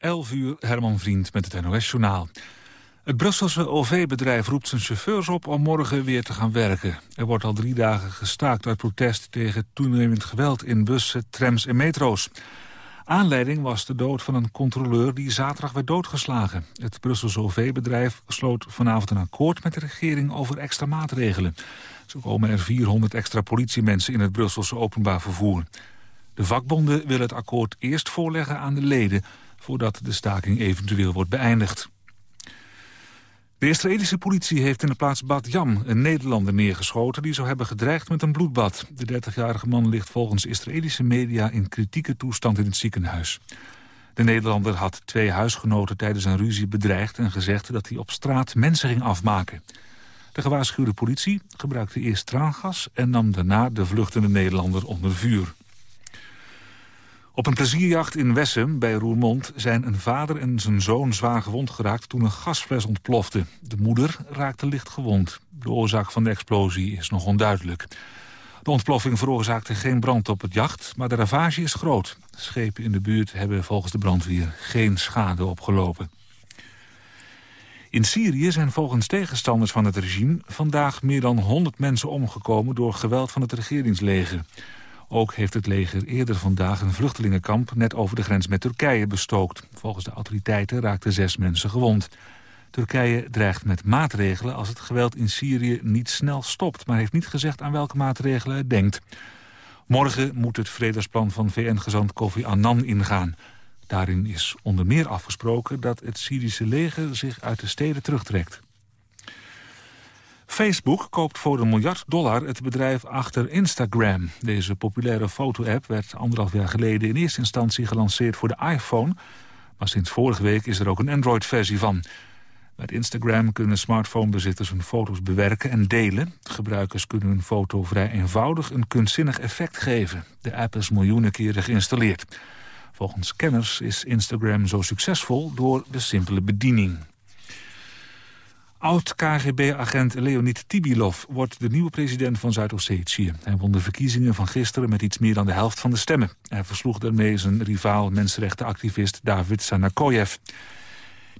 11 uur, Herman Vriend met het NOS-journaal. Het Brusselse OV-bedrijf roept zijn chauffeurs op om morgen weer te gaan werken. Er wordt al drie dagen gestaakt uit protest tegen toenemend geweld in bussen, trams en metro's. Aanleiding was de dood van een controleur die zaterdag werd doodgeslagen. Het Brusselse OV-bedrijf sloot vanavond een akkoord met de regering over extra maatregelen. Zo komen er 400 extra politiemensen in het Brusselse openbaar vervoer. De vakbonden willen het akkoord eerst voorleggen aan de leden... voordat de staking eventueel wordt beëindigd. De Israëlische politie heeft in de plaats Bad Yam een Nederlander neergeschoten... die zou hebben gedreigd met een bloedbad. De 30-jarige man ligt volgens Israëlische media in kritieke toestand in het ziekenhuis. De Nederlander had twee huisgenoten tijdens een ruzie bedreigd... en gezegd dat hij op straat mensen ging afmaken. De gewaarschuwde politie gebruikte eerst traangas... en nam daarna de vluchtende Nederlander onder vuur. Op een plezierjacht in Wessem bij Roermond zijn een vader en zijn zoon zwaar gewond geraakt toen een gasfles ontplofte. De moeder raakte licht gewond. De oorzaak van de explosie is nog onduidelijk. De ontploffing veroorzaakte geen brand op het jacht, maar de ravage is groot. Schepen in de buurt hebben volgens de brandweer geen schade opgelopen. In Syrië zijn volgens tegenstanders van het regime vandaag meer dan 100 mensen omgekomen door geweld van het regeringsleger. Ook heeft het leger eerder vandaag een vluchtelingenkamp net over de grens met Turkije bestookt. Volgens de autoriteiten raakten zes mensen gewond. Turkije dreigt met maatregelen als het geweld in Syrië niet snel stopt... maar heeft niet gezegd aan welke maatregelen het denkt. Morgen moet het vredesplan van VN-gezant Kofi Annan ingaan. Daarin is onder meer afgesproken dat het Syrische leger zich uit de steden terugtrekt. Facebook koopt voor een miljard dollar het bedrijf achter Instagram. Deze populaire foto-app werd anderhalf jaar geleden in eerste instantie gelanceerd voor de iPhone. Maar sinds vorige week is er ook een Android-versie van. Met Instagram kunnen smartphonebezitters hun foto's bewerken en delen. Gebruikers kunnen hun foto vrij eenvoudig een kunstzinnig effect geven. De app is miljoenen keren geïnstalleerd. Volgens kenners is Instagram zo succesvol door de simpele bediening. Oud-KGB-agent Leonid Tibilov wordt de nieuwe president van Zuid-Ossetië. Hij won de verkiezingen van gisteren met iets meer dan de helft van de stemmen. Hij versloeg daarmee zijn rivaal mensenrechtenactivist David Sanakoyev.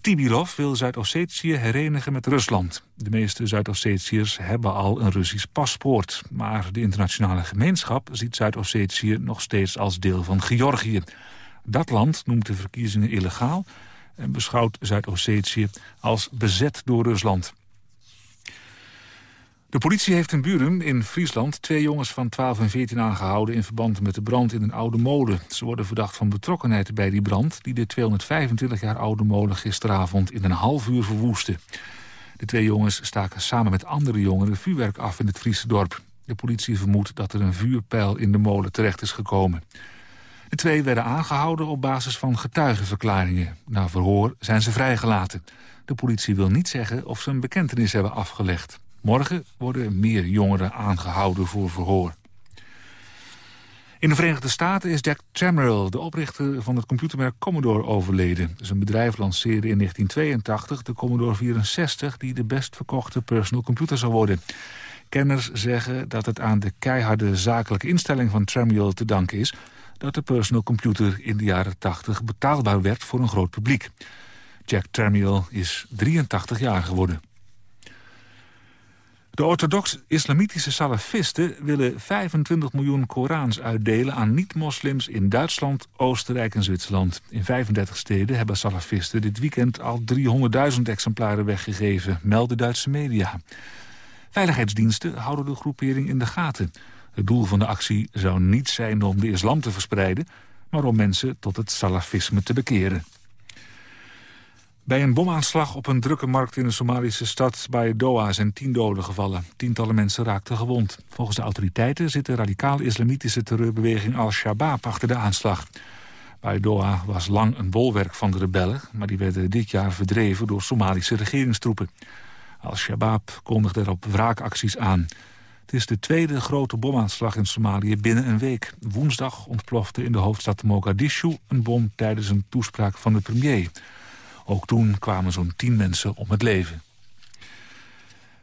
Tibilov wil Zuid-Ossetië herenigen met Rusland. De meeste Zuid-Ossetiërs hebben al een Russisch paspoort. Maar de internationale gemeenschap ziet Zuid-Ossetië nog steeds als deel van Georgië. Dat land noemt de verkiezingen illegaal en beschouwt Zuid-Ossetië als bezet door Rusland. De politie heeft in Buren in Friesland twee jongens van 12 en 14 aangehouden... in verband met de brand in een oude molen. Ze worden verdacht van betrokkenheid bij die brand... die de 225 jaar oude molen gisteravond in een half uur verwoestte. De twee jongens staken samen met andere jongeren vuurwerk af in het Friese dorp. De politie vermoedt dat er een vuurpijl in de molen terecht is gekomen. De twee werden aangehouden op basis van getuigenverklaringen. Na verhoor zijn ze vrijgelaten. De politie wil niet zeggen of ze een bekentenis hebben afgelegd. Morgen worden meer jongeren aangehouden voor verhoor. In de Verenigde Staten is Jack Tramiel, de oprichter van het computermerk Commodore, overleden. Zijn bedrijf lanceerde in 1982 de Commodore 64... die de best verkochte personal computer zou worden. Kenners zeggen dat het aan de keiharde zakelijke instelling van Tramiel te danken is dat de personal computer in de jaren 80 betaalbaar werd voor een groot publiek. Jack Tramiel is 83 jaar geworden. De orthodox-islamitische salafisten willen 25 miljoen Korans uitdelen aan niet-moslims in Duitsland, Oostenrijk en Zwitserland. In 35 steden hebben salafisten dit weekend al 300.000 exemplaren weggegeven, melden Duitse media. Veiligheidsdiensten houden de groepering in de gaten. Het doel van de actie zou niet zijn om de islam te verspreiden... maar om mensen tot het salafisme te bekeren. Bij een bomaanslag op een drukke markt in de Somalische stad Doha zijn tien doden gevallen. Tientallen mensen raakten gewond. Volgens de autoriteiten zit de radicaal-islamitische terreurbeweging Al-Shabaab achter de aanslag. Doha was lang een bolwerk van de rebellen... maar die werden dit jaar verdreven door Somalische regeringstroepen. Al-Shabaab kondigde erop wraakacties aan. Het is de tweede grote bomaanslag in Somalië binnen een week. Woensdag ontplofte in de hoofdstad Mogadishu een bom tijdens een toespraak van de premier. Ook toen kwamen zo'n tien mensen om het leven.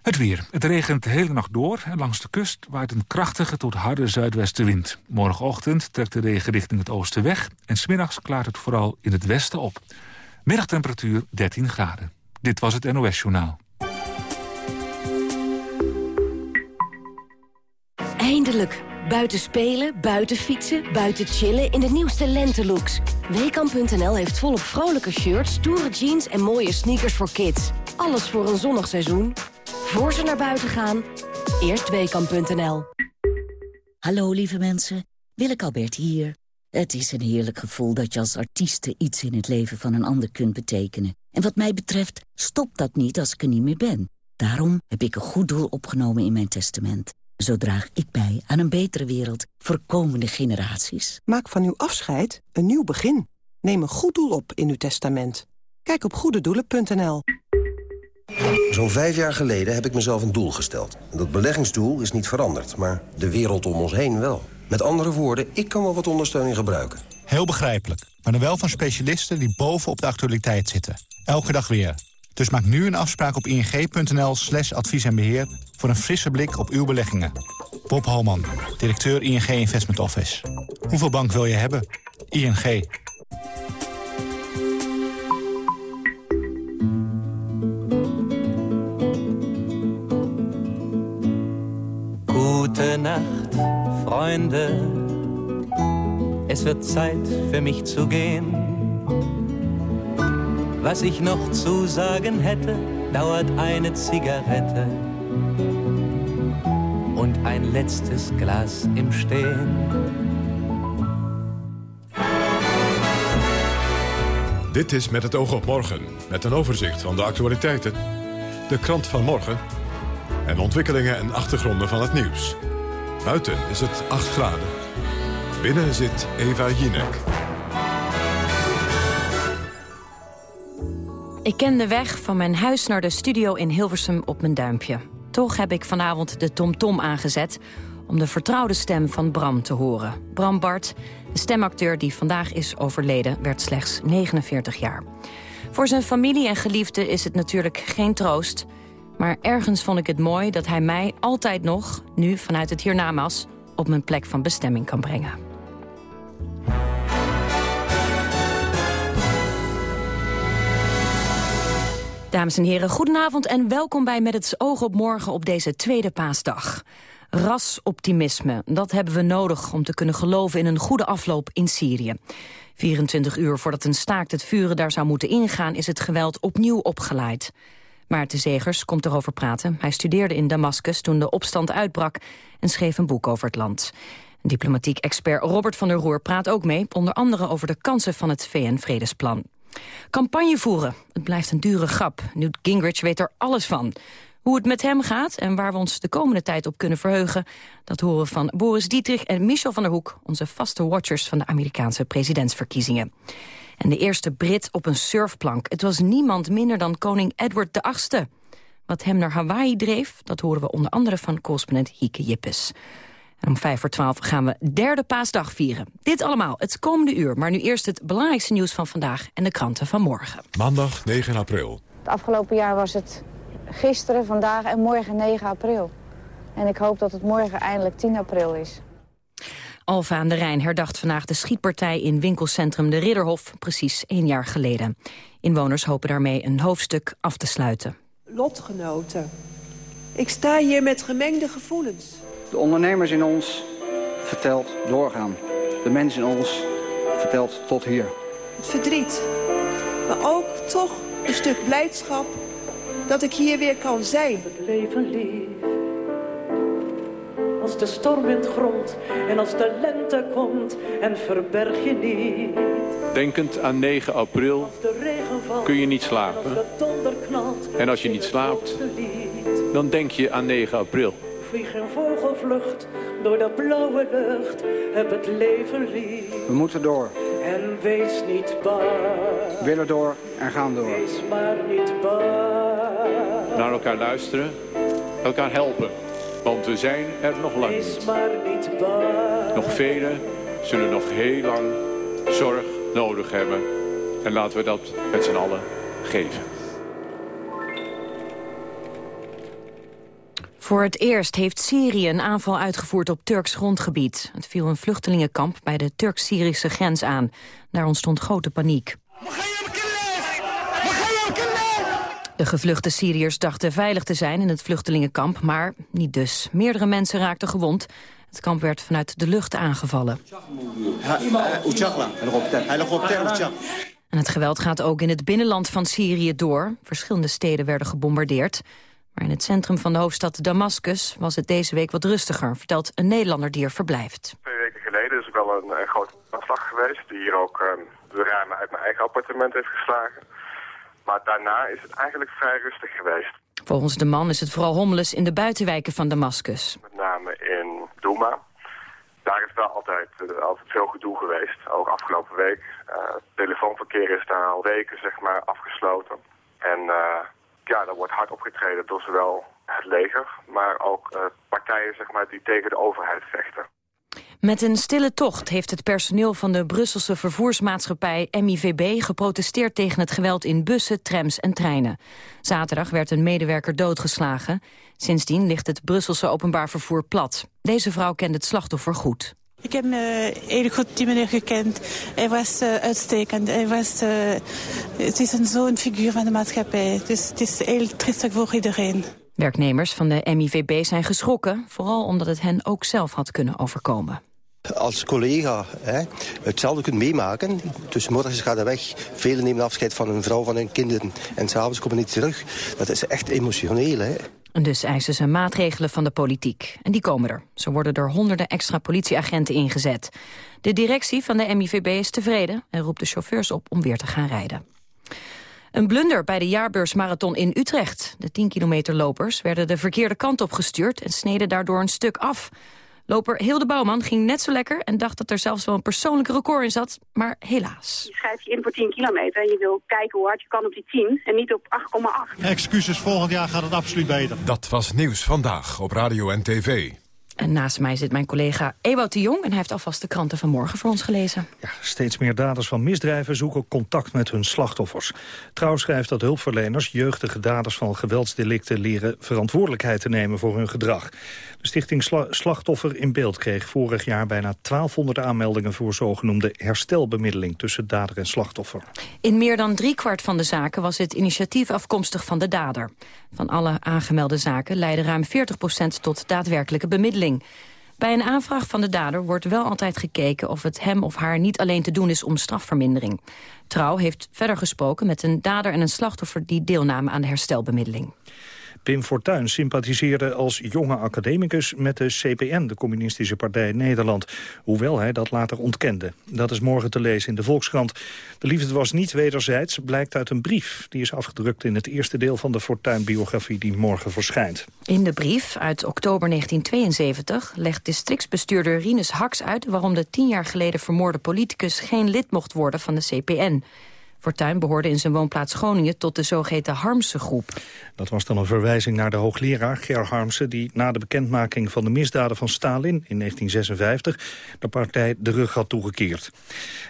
Het weer. Het regent de hele nacht door en langs de kust waait een krachtige tot harde zuidwestenwind. Morgenochtend trekt de regen richting het oosten weg en smiddags klaart het vooral in het westen op. Middagtemperatuur 13 graden. Dit was het NOS Journaal. Eindelijk. Buiten spelen, buiten fietsen, buiten chillen in de nieuwste lentelooks. Weekamp.nl heeft volop vrolijke shirts, stoere jeans en mooie sneakers voor kids. Alles voor een zonnig seizoen. Voor ze naar buiten gaan, eerst Weekamp.nl. Hallo lieve mensen, Willeke Albert hier. Het is een heerlijk gevoel dat je als artieste iets in het leven van een ander kunt betekenen. En wat mij betreft stopt dat niet als ik er niet meer ben. Daarom heb ik een goed doel opgenomen in mijn testament. Zo draag ik bij aan een betere wereld voor komende generaties. Maak van uw afscheid een nieuw begin. Neem een goed doel op in uw testament. Kijk op goededoelen.nl. Zo'n vijf jaar geleden heb ik mezelf een doel gesteld. Dat beleggingsdoel is niet veranderd, maar de wereld om ons heen wel. Met andere woorden, ik kan wel wat ondersteuning gebruiken. Heel begrijpelijk, maar dan wel van specialisten die boven op de actualiteit zitten. Elke dag weer. Dus maak nu een afspraak op ing.nl slash advies en beheer... voor een frisse blik op uw beleggingen. Bob Holman, directeur ING Investment Office. Hoeveel bank wil je hebben? ING. Gute Nacht, Freunde. Es wird Zeit für mich zu gehen. Was ich noch zu sagen hätte, dauert eine Zigarette und ein letztes Glas im Stehen. Dit is Met het oog op morgen, met een overzicht van de actualiteiten, de krant van morgen en ontwikkelingen en achtergronden van het nieuws. Buiten is het 8 graden. Binnen zit Eva Jinek. Ik ken de weg van mijn huis naar de studio in Hilversum op mijn duimpje. Toch heb ik vanavond de TomTom aangezet om de vertrouwde stem van Bram te horen. Bram Bart, de stemacteur die vandaag is overleden, werd slechts 49 jaar. Voor zijn familie en geliefden is het natuurlijk geen troost... maar ergens vond ik het mooi dat hij mij altijd nog, nu vanuit het hiernamaals... op mijn plek van bestemming kan brengen. Dames en heren, goedenavond en welkom bij Met het oog op morgen op deze tweede paasdag. Rasoptimisme, dat hebben we nodig om te kunnen geloven in een goede afloop in Syrië. 24 uur voordat een staakt het vuren daar zou moeten ingaan... is het geweld opnieuw opgeleid. Maarten Zegers komt erover praten. Hij studeerde in Damascus toen de opstand uitbrak... en schreef een boek over het land. Diplomatiek expert Robert van der Roer praat ook mee... onder andere over de kansen van het VN-vredesplan. Campagne voeren, het blijft een dure grap. Newt Gingrich weet er alles van. Hoe het met hem gaat en waar we ons de komende tijd op kunnen verheugen... dat horen we van Boris Dietrich en Michel van der Hoek... onze vaste watchers van de Amerikaanse presidentsverkiezingen. En de eerste Brit op een surfplank. Het was niemand minder dan koning Edward VIII. Wat hem naar Hawaii dreef, dat horen we onder andere van correspondent Hieke Jippes. En om vijf voor twaalf gaan we derde paasdag vieren. Dit allemaal het komende uur, maar nu eerst het belangrijkste nieuws van vandaag en de kranten van morgen. Maandag 9 april. Het afgelopen jaar was het gisteren, vandaag en morgen 9 april. En ik hoop dat het morgen eindelijk 10 april is. Alfa aan de Rijn herdacht vandaag de schietpartij in winkelcentrum De Ridderhof, precies één jaar geleden. Inwoners hopen daarmee een hoofdstuk af te sluiten. Lotgenoten, ik sta hier met gemengde gevoelens. De ondernemers in ons vertelt doorgaan. De mens in ons vertelt tot hier. Het verdriet, maar ook toch een stuk blijdschap dat ik hier weer kan zijn. Het leven lief. Als de storm in het grond en als de lente komt en verberg je niet. Denkend aan 9 april kun je niet slapen. En als je niet slaapt, dan denk je aan 9 april. Vlieg een vogelvlucht door de blauwe lucht. Heb het leven lief. We moeten door. En wees niet bang. Willen door en gaan door. Wees maar niet bang. Naar elkaar luisteren, elkaar helpen. Want we zijn er nog lang Wees niet. maar niet bang. Nog velen zullen nog heel lang zorg nodig hebben. En laten we dat met z'n allen geven. Voor het eerst heeft Syrië een aanval uitgevoerd op Turks grondgebied. Het viel een vluchtelingenkamp bij de Turks-Syrische grens aan. Daar ontstond grote paniek. De gevluchte Syriërs dachten veilig te zijn in het vluchtelingenkamp, maar niet dus. Meerdere mensen raakten gewond. Het kamp werd vanuit de lucht aangevallen. En het geweld gaat ook in het binnenland van Syrië door. Verschillende steden werden gebombardeerd. Maar in het centrum van de hoofdstad Damascus was het deze week wat rustiger, vertelt een Nederlander die er verblijft. Twee weken geleden is er wel een, een grote aanslag geweest die hier ook uh, de ramen uit mijn eigen appartement heeft geslagen. Maar daarna is het eigenlijk vrij rustig geweest. Volgens de man is het vooral hommeles in de buitenwijken van Damascus. Met name in Douma. Daar is wel altijd, uh, altijd veel gedoe geweest, ook afgelopen week. Uh, telefoonverkeer is daar al weken zeg maar, afgesloten. En ja, daar wordt hard opgetreden door zowel het leger, maar ook partijen zeg maar, die tegen de overheid vechten. Met een stille tocht heeft het personeel van de Brusselse vervoersmaatschappij MIVB geprotesteerd tegen het geweld in bussen, trams en treinen. Zaterdag werd een medewerker doodgeslagen. Sindsdien ligt het Brusselse openbaar vervoer plat. Deze vrouw kent het slachtoffer goed. Ik heb heel goed die meneer gekend. Hij was uh, uitstekend. Hij was, uh, het is een zo'n figuur van de maatschappij. Dus het is heel triestig voor iedereen. Werknemers van de MIVB zijn geschrokken, vooral omdat het hen ook zelf had kunnen overkomen. Als collega hè, hetzelfde kunt meemaken, dus morgens gaat hij weg, velen nemen afscheid van hun vrouw, van hun kinderen en s'avonds komen niet terug. Dat is echt emotioneel. Hè. En dus eisen ze maatregelen van de politiek. En die komen er. Zo worden er honderden extra politieagenten ingezet. De directie van de MIVB is tevreden en roept de chauffeurs op om weer te gaan rijden. Een blunder bij de jaarbeursmarathon in Utrecht. De 10 kilometer lopers werden de verkeerde kant op gestuurd... en sneden daardoor een stuk af. Loper Hilde Bouwman ging net zo lekker en dacht dat er zelfs wel een persoonlijk record in zat, maar helaas. Je schrijft je in voor 10 kilometer en je wil kijken hoe hard je kan op die 10 en niet op 8,8. Excuses, volgend jaar gaat het absoluut beter. Dat was Nieuws Vandaag op Radio en TV. En naast mij zit mijn collega Ewout de Jong... en hij heeft alvast de kranten van morgen voor ons gelezen. Ja, steeds meer daders van misdrijven zoeken contact met hun slachtoffers. Trouw schrijft dat hulpverleners jeugdige daders van geweldsdelicten... leren verantwoordelijkheid te nemen voor hun gedrag. Stichting Sla Slachtoffer in Beeld kreeg vorig jaar bijna 1200 aanmeldingen... voor zogenoemde herstelbemiddeling tussen dader en slachtoffer. In meer dan driekwart van de zaken was het initiatief afkomstig van de dader. Van alle aangemelde zaken leidde ruim 40% tot daadwerkelijke bemiddeling. Bij een aanvraag van de dader wordt wel altijd gekeken of het hem of haar niet alleen te doen is om strafvermindering. Trouw heeft verder gesproken met een dader en een slachtoffer die deelnamen aan de herstelbemiddeling. Pim Fortuyn sympathiseerde als jonge academicus met de CPN, de Communistische Partij Nederland. Hoewel hij dat later ontkende. Dat is morgen te lezen in de Volkskrant. De liefde was niet wederzijds, blijkt uit een brief. Die is afgedrukt in het eerste deel van de Fortuyn-biografie die morgen verschijnt. In de brief uit oktober 1972 legt districtsbestuurder Rinus Haks uit... waarom de tien jaar geleden vermoorde politicus geen lid mocht worden van de CPN. Fortuyn behoorde in zijn woonplaats Groningen tot de zogeheten Harmse groep. Dat was dan een verwijzing naar de hoogleraar Ger Harmse... die na de bekendmaking van de misdaden van Stalin in 1956... de partij de rug had toegekeerd.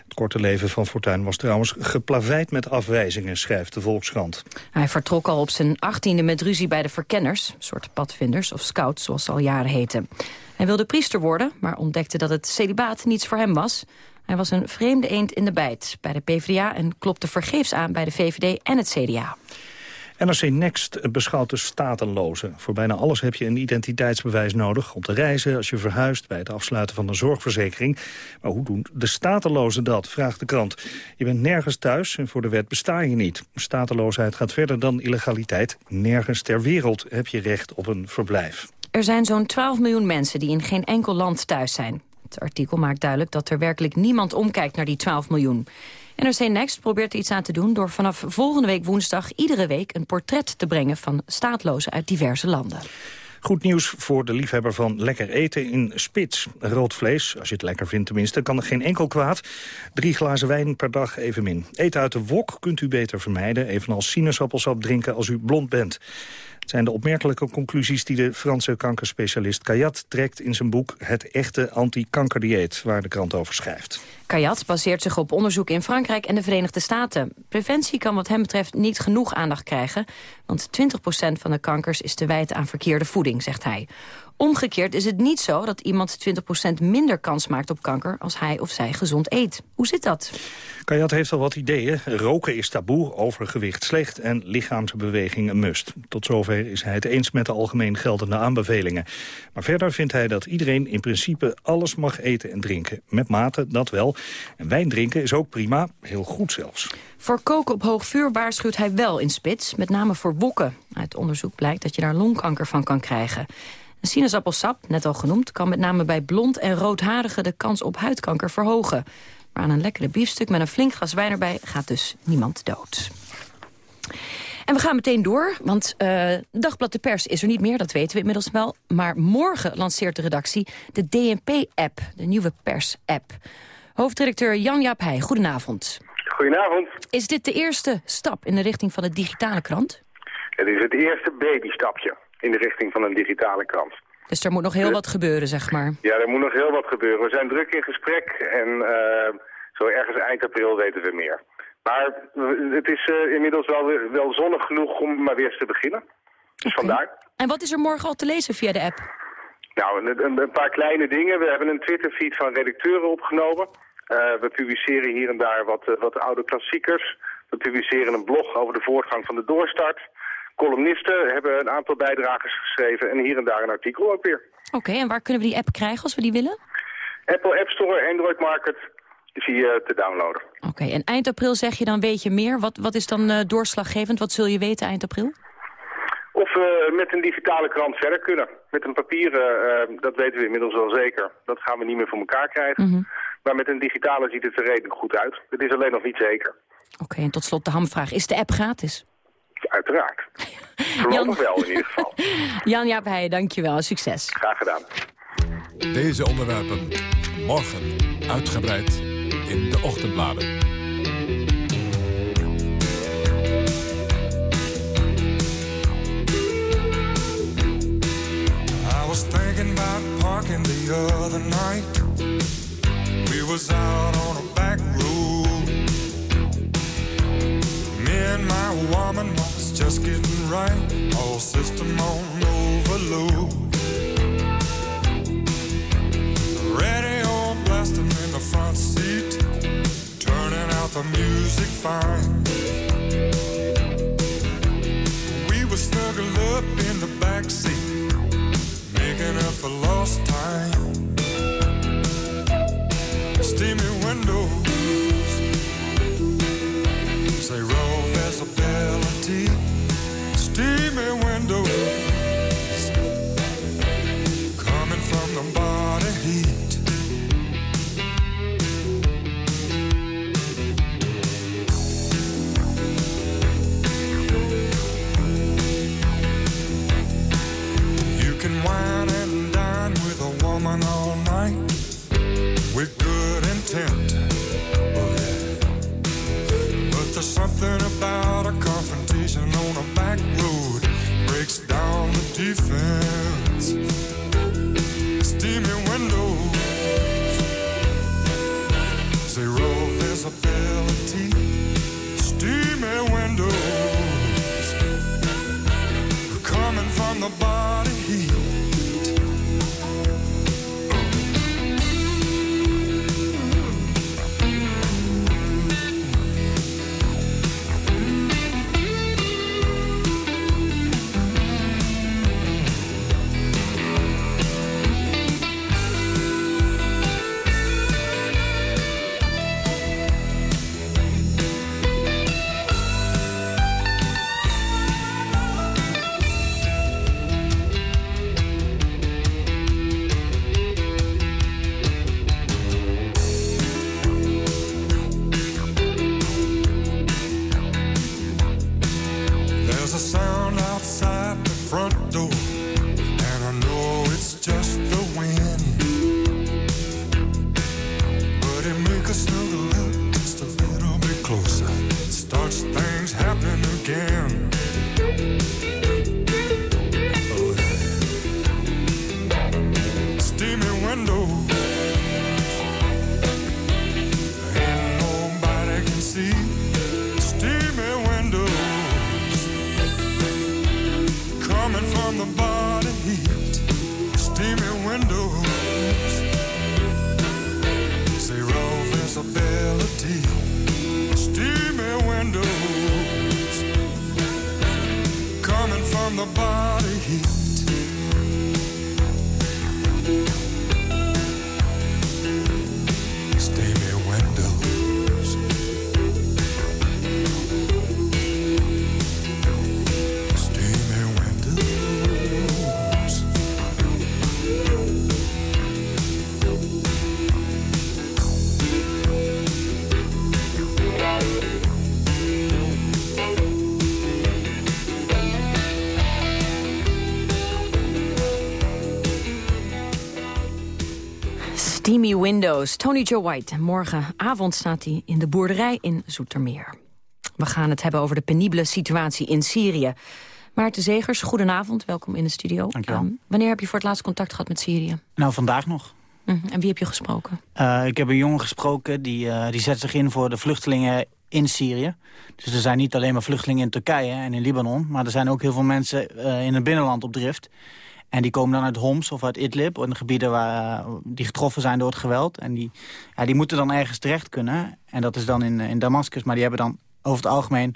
Het korte leven van Fortuyn was trouwens geplaveid met afwijzingen... schrijft de Volkskrant. Hij vertrok al op zijn achttiende met ruzie bij de verkenners... soort padvinders of scouts, zoals ze al jaren heten. Hij wilde priester worden, maar ontdekte dat het celibaat niets voor hem was... Hij was een vreemde eend in de bijt bij de PvdA... en klopte vergeefs aan bij de VVD en het CDA. NRC Next beschouwt de statenlozen. Voor bijna alles heb je een identiteitsbewijs nodig. Om te reizen, als je verhuist, bij het afsluiten van een zorgverzekering. Maar hoe doen de statelozen dat, vraagt de krant. Je bent nergens thuis en voor de wet besta je niet. Stateloosheid gaat verder dan illegaliteit. Nergens ter wereld heb je recht op een verblijf. Er zijn zo'n 12 miljoen mensen die in geen enkel land thuis zijn. Het artikel maakt duidelijk dat er werkelijk niemand omkijkt naar die 12 miljoen. NRC Next probeert er iets aan te doen door vanaf volgende week woensdag iedere week een portret te brengen van staatlozen uit diverse landen. Goed nieuws voor de liefhebber van lekker eten in Spits. Rood vlees, als je het lekker vindt tenminste, kan er geen enkel kwaad. Drie glazen wijn per dag evenmin. Eten uit de wok kunt u beter vermijden, evenals sinaasappelsap drinken als u blond bent. Zijn de opmerkelijke conclusies die de Franse kankerspecialist Kayat trekt in zijn boek Het echte anti-kankerdieet, waar de krant over schrijft. Kayat baseert zich op onderzoek in Frankrijk en de Verenigde Staten. Preventie kan wat hem betreft niet genoeg aandacht krijgen, want 20% van de kankers is te wijten aan verkeerde voeding, zegt hij. Omgekeerd is het niet zo dat iemand 20% minder kans maakt op kanker... als hij of zij gezond eet. Hoe zit dat? Kajat heeft al wat ideeën. Roken is taboe, overgewicht slecht en lichaamsbeweging een must. Tot zover is hij het eens met de algemeen geldende aanbevelingen. Maar verder vindt hij dat iedereen in principe alles mag eten en drinken. Met mate, dat wel. En wijn drinken is ook prima, heel goed zelfs. Voor koken op hoog vuur waarschuwt hij wel in spits, met name voor wokken. Uit onderzoek blijkt dat je daar longkanker van kan krijgen. Sinaasappelsap, net al genoemd, kan met name bij blond en roodharigen de kans op huidkanker verhogen. Maar aan een lekkere biefstuk met een flink glas wijn erbij gaat dus niemand dood. En we gaan meteen door, want uh, Dagblad de Pers is er niet meer, dat weten we inmiddels wel. Maar morgen lanceert de redactie de DNP-app, de nieuwe pers-app. Hoofdredacteur Jan-Jaap Heij, goedenavond. Goedenavond. Is dit de eerste stap in de richting van de digitale krant? Het is het eerste babystapje in de richting van een digitale krant. Dus er moet nog heel wat gebeuren, zeg maar. Ja, er moet nog heel wat gebeuren. We zijn druk in gesprek en uh, zo ergens eind april weten we meer. Maar het is uh, inmiddels wel, wel zonnig genoeg om maar weer eens te beginnen. Dus okay. vandaar. En wat is er morgen al te lezen via de app? Nou, een, een paar kleine dingen. We hebben een Twitter-feed van redacteuren opgenomen. Uh, we publiceren hier en daar wat, wat oude klassiekers. We publiceren een blog over de voortgang van de doorstart columnisten hebben een aantal bijdragers geschreven en hier en daar een artikel ook weer. Oké, en waar kunnen we die app krijgen als we die willen? Apple App Store, Android Market is hier te downloaden. Oké, en eind april zeg je dan weet je meer. Wat, wat is dan uh, doorslaggevend? Wat zul je weten eind april? Of we met een digitale krant verder kunnen. Met een papieren, uh, dat weten we inmiddels wel zeker. Dat gaan we niet meer voor elkaar krijgen. Mm -hmm. Maar met een digitale ziet het er redelijk goed uit. Het is alleen nog niet zeker. Oké, en tot slot de hamvraag. Is de app gratis? Uiteraard. Voorlopig wel in ieder geval. Jan-Jaap Heijen, dankjewel. Succes. Graag gedaan. Deze onderwerpen morgen uitgebreid in de ochtendbladen. I was thinking about parking the other night. We was out on a back road. Me and my woman just getting right. All system on overload. Radio blasting in the front seat. Turning out the music fine. We were snuggled up in the back seat. Making up for lost time. Steamy Windows, Tony Joe White. Morgenavond staat hij in de boerderij in Zoetermeer. We gaan het hebben over de penibele situatie in Syrië. Maarten Zegers, goedenavond, welkom in de studio. Dankjewel. Um, wanneer heb je voor het laatst contact gehad met Syrië? Nou, vandaag nog. Mhm, En wie heb je gesproken? Eh, ik heb een jongen gesproken die, eh, die zet zich in voor de vluchtelingen in Syrië. Dus er zijn niet alleen maar vluchtelingen in Turkije en in Libanon... maar er zijn ook heel veel mensen eh, in het binnenland op drift. En die komen dan uit Homs of uit Idlib, in de gebieden waar, eh, die getroffen zijn door het geweld. En die, ja, die moeten dan ergens terecht kunnen. En dat is dan in, in Damascus, maar die hebben dan over het algemeen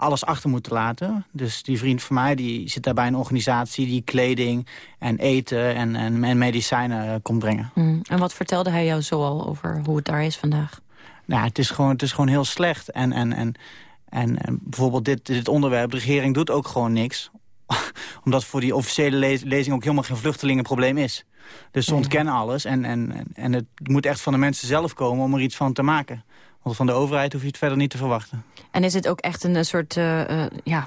alles achter moeten laten. Dus die vriend van mij die zit daar bij een organisatie die kleding en eten en, en, en medicijnen eh, komt brengen. Mm. En wat vertelde hij jou zoal over hoe het daar is vandaag? Nou, het is gewoon, het is gewoon heel slecht. En, en, en, en, en bijvoorbeeld dit, dit onderwerp, de regering doet ook gewoon niks. Omdat voor die officiële le- lezing ook helemaal geen vluchtelingenprobleem is. Dus ze ontkennen alles en, en, en, het moet echt van de mensen zelf komen om er iets van te maken. Want van de overheid hoef je het verder niet te verwachten. En is het ook echt een, een soort eh, eh, ja,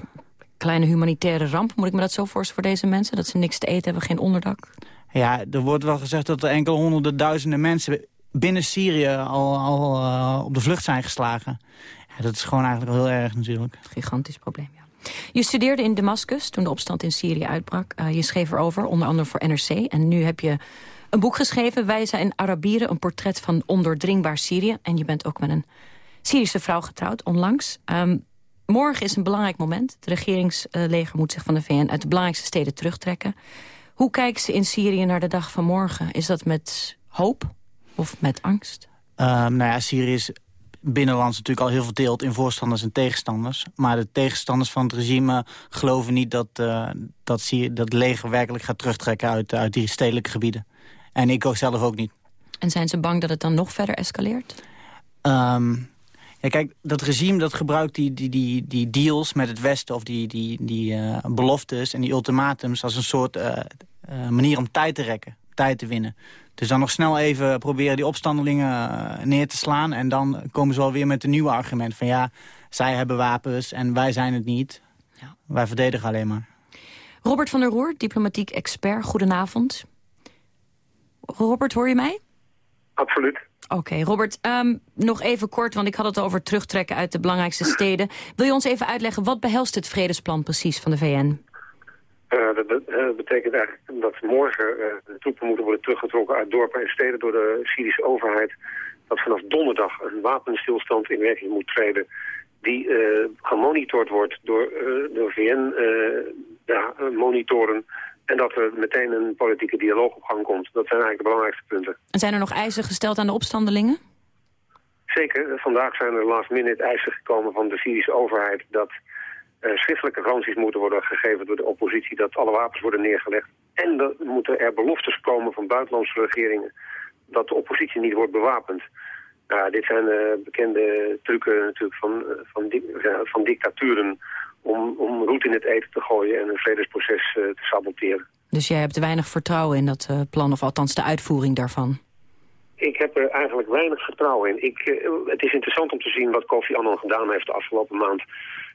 kleine humanitaire ramp? Moet ik me dat zo voorstellen voor deze mensen? Dat ze niks te eten hebben, geen onderdak? Ja, er wordt wel gezegd dat er enkele honderden duizenden mensen binnen Syrië al, al eh, op de vlucht zijn geslagen. Ja, dat is gewoon eigenlijk wel heel erg natuurlijk. Gigantisch probleem, ja. Je studeerde in Damascus toen de opstand in Syrië uitbrak. Eh, je schreef erover, onder andere voor NRC. En nu heb je een boek geschreven, Wij zijn Arabieren... een portret van ondoordringbaar Syrië. En je bent ook met een Syrische vrouw getrouwd, onlangs. Ehm, morgen is een belangrijk moment. Het regeringsleger moet zich van de VN uit de belangrijkste steden terugtrekken. Hoe kijken ze in Syrië naar de dag van morgen? Is dat met hoop of met angst? Ehm, nou ja, Syrië is binnenlands natuurlijk al heel verdeeld in voorstanders en tegenstanders. Maar de tegenstanders van het regime geloven niet dat, eh dat, Syrië, dat het leger werkelijk gaat terugtrekken uit, uit die stedelijke gebieden. En ik ook zelf ook niet. En zijn ze bang dat het dan nog verder escaleert? Ehm, ja, kijk, dat regime dat gebruikt die, die, die, die deals met het Westen... of die, die, die eh, beloftes en die ultimatums als een soort eh, manier om tijd te rekken. Tijd te winnen. Dus dan nog snel even proberen die opstandelingen eh, neer te slaan... en dan komen ze wel weer met een nieuwe argument van... ja, zij hebben wapens en wij zijn het niet. Wij verdedigen alleen maar. Robert van der Roer, diplomatiek expert, goedenavond. Robert, hoor je mij? Absoluut. Oké, Robert, ehm, nog even kort, want ik had het over terugtrekken uit de belangrijkste steden. Wil je ons even uitleggen, wat behelst het vredesplan precies van de VN? Eh, dat, eh, betekent eigenlijk dat morgen eh, de troepen moeten worden teruggetrokken uit dorpen en steden door de Syrische overheid. Dat vanaf donderdag een wapenstilstand in werking moet treden die gemonitord wordt door, door VN-monitoren. en dat er meteen een politieke dialoog op gang komt. Dat zijn eigenlijk de belangrijkste punten. En zijn er nog eisen gesteld aan de opstandelingen? Zeker, vandaag zijn er last minute eisen gekomen van de Syrische overheid dat schriftelijke garanties moeten worden gegeven door de oppositie dat alle wapens worden neergelegd. En er moeten er beloftes komen van buitenlandse regeringen dat de oppositie niet wordt bewapend. Nou, dit zijn eh, bekende trucken natuurlijk van, eh, van, van dictaturen om, om roet in het eten te gooien en een vredesproces eh, te saboteren. Dus jij hebt weinig vertrouwen in dat eh, plan, of althans de uitvoering daarvan. Ik heb er eigenlijk weinig vertrouwen in. Ik, eh, het is interessant om te zien wat Kofi Annan gedaan heeft de afgelopen maand.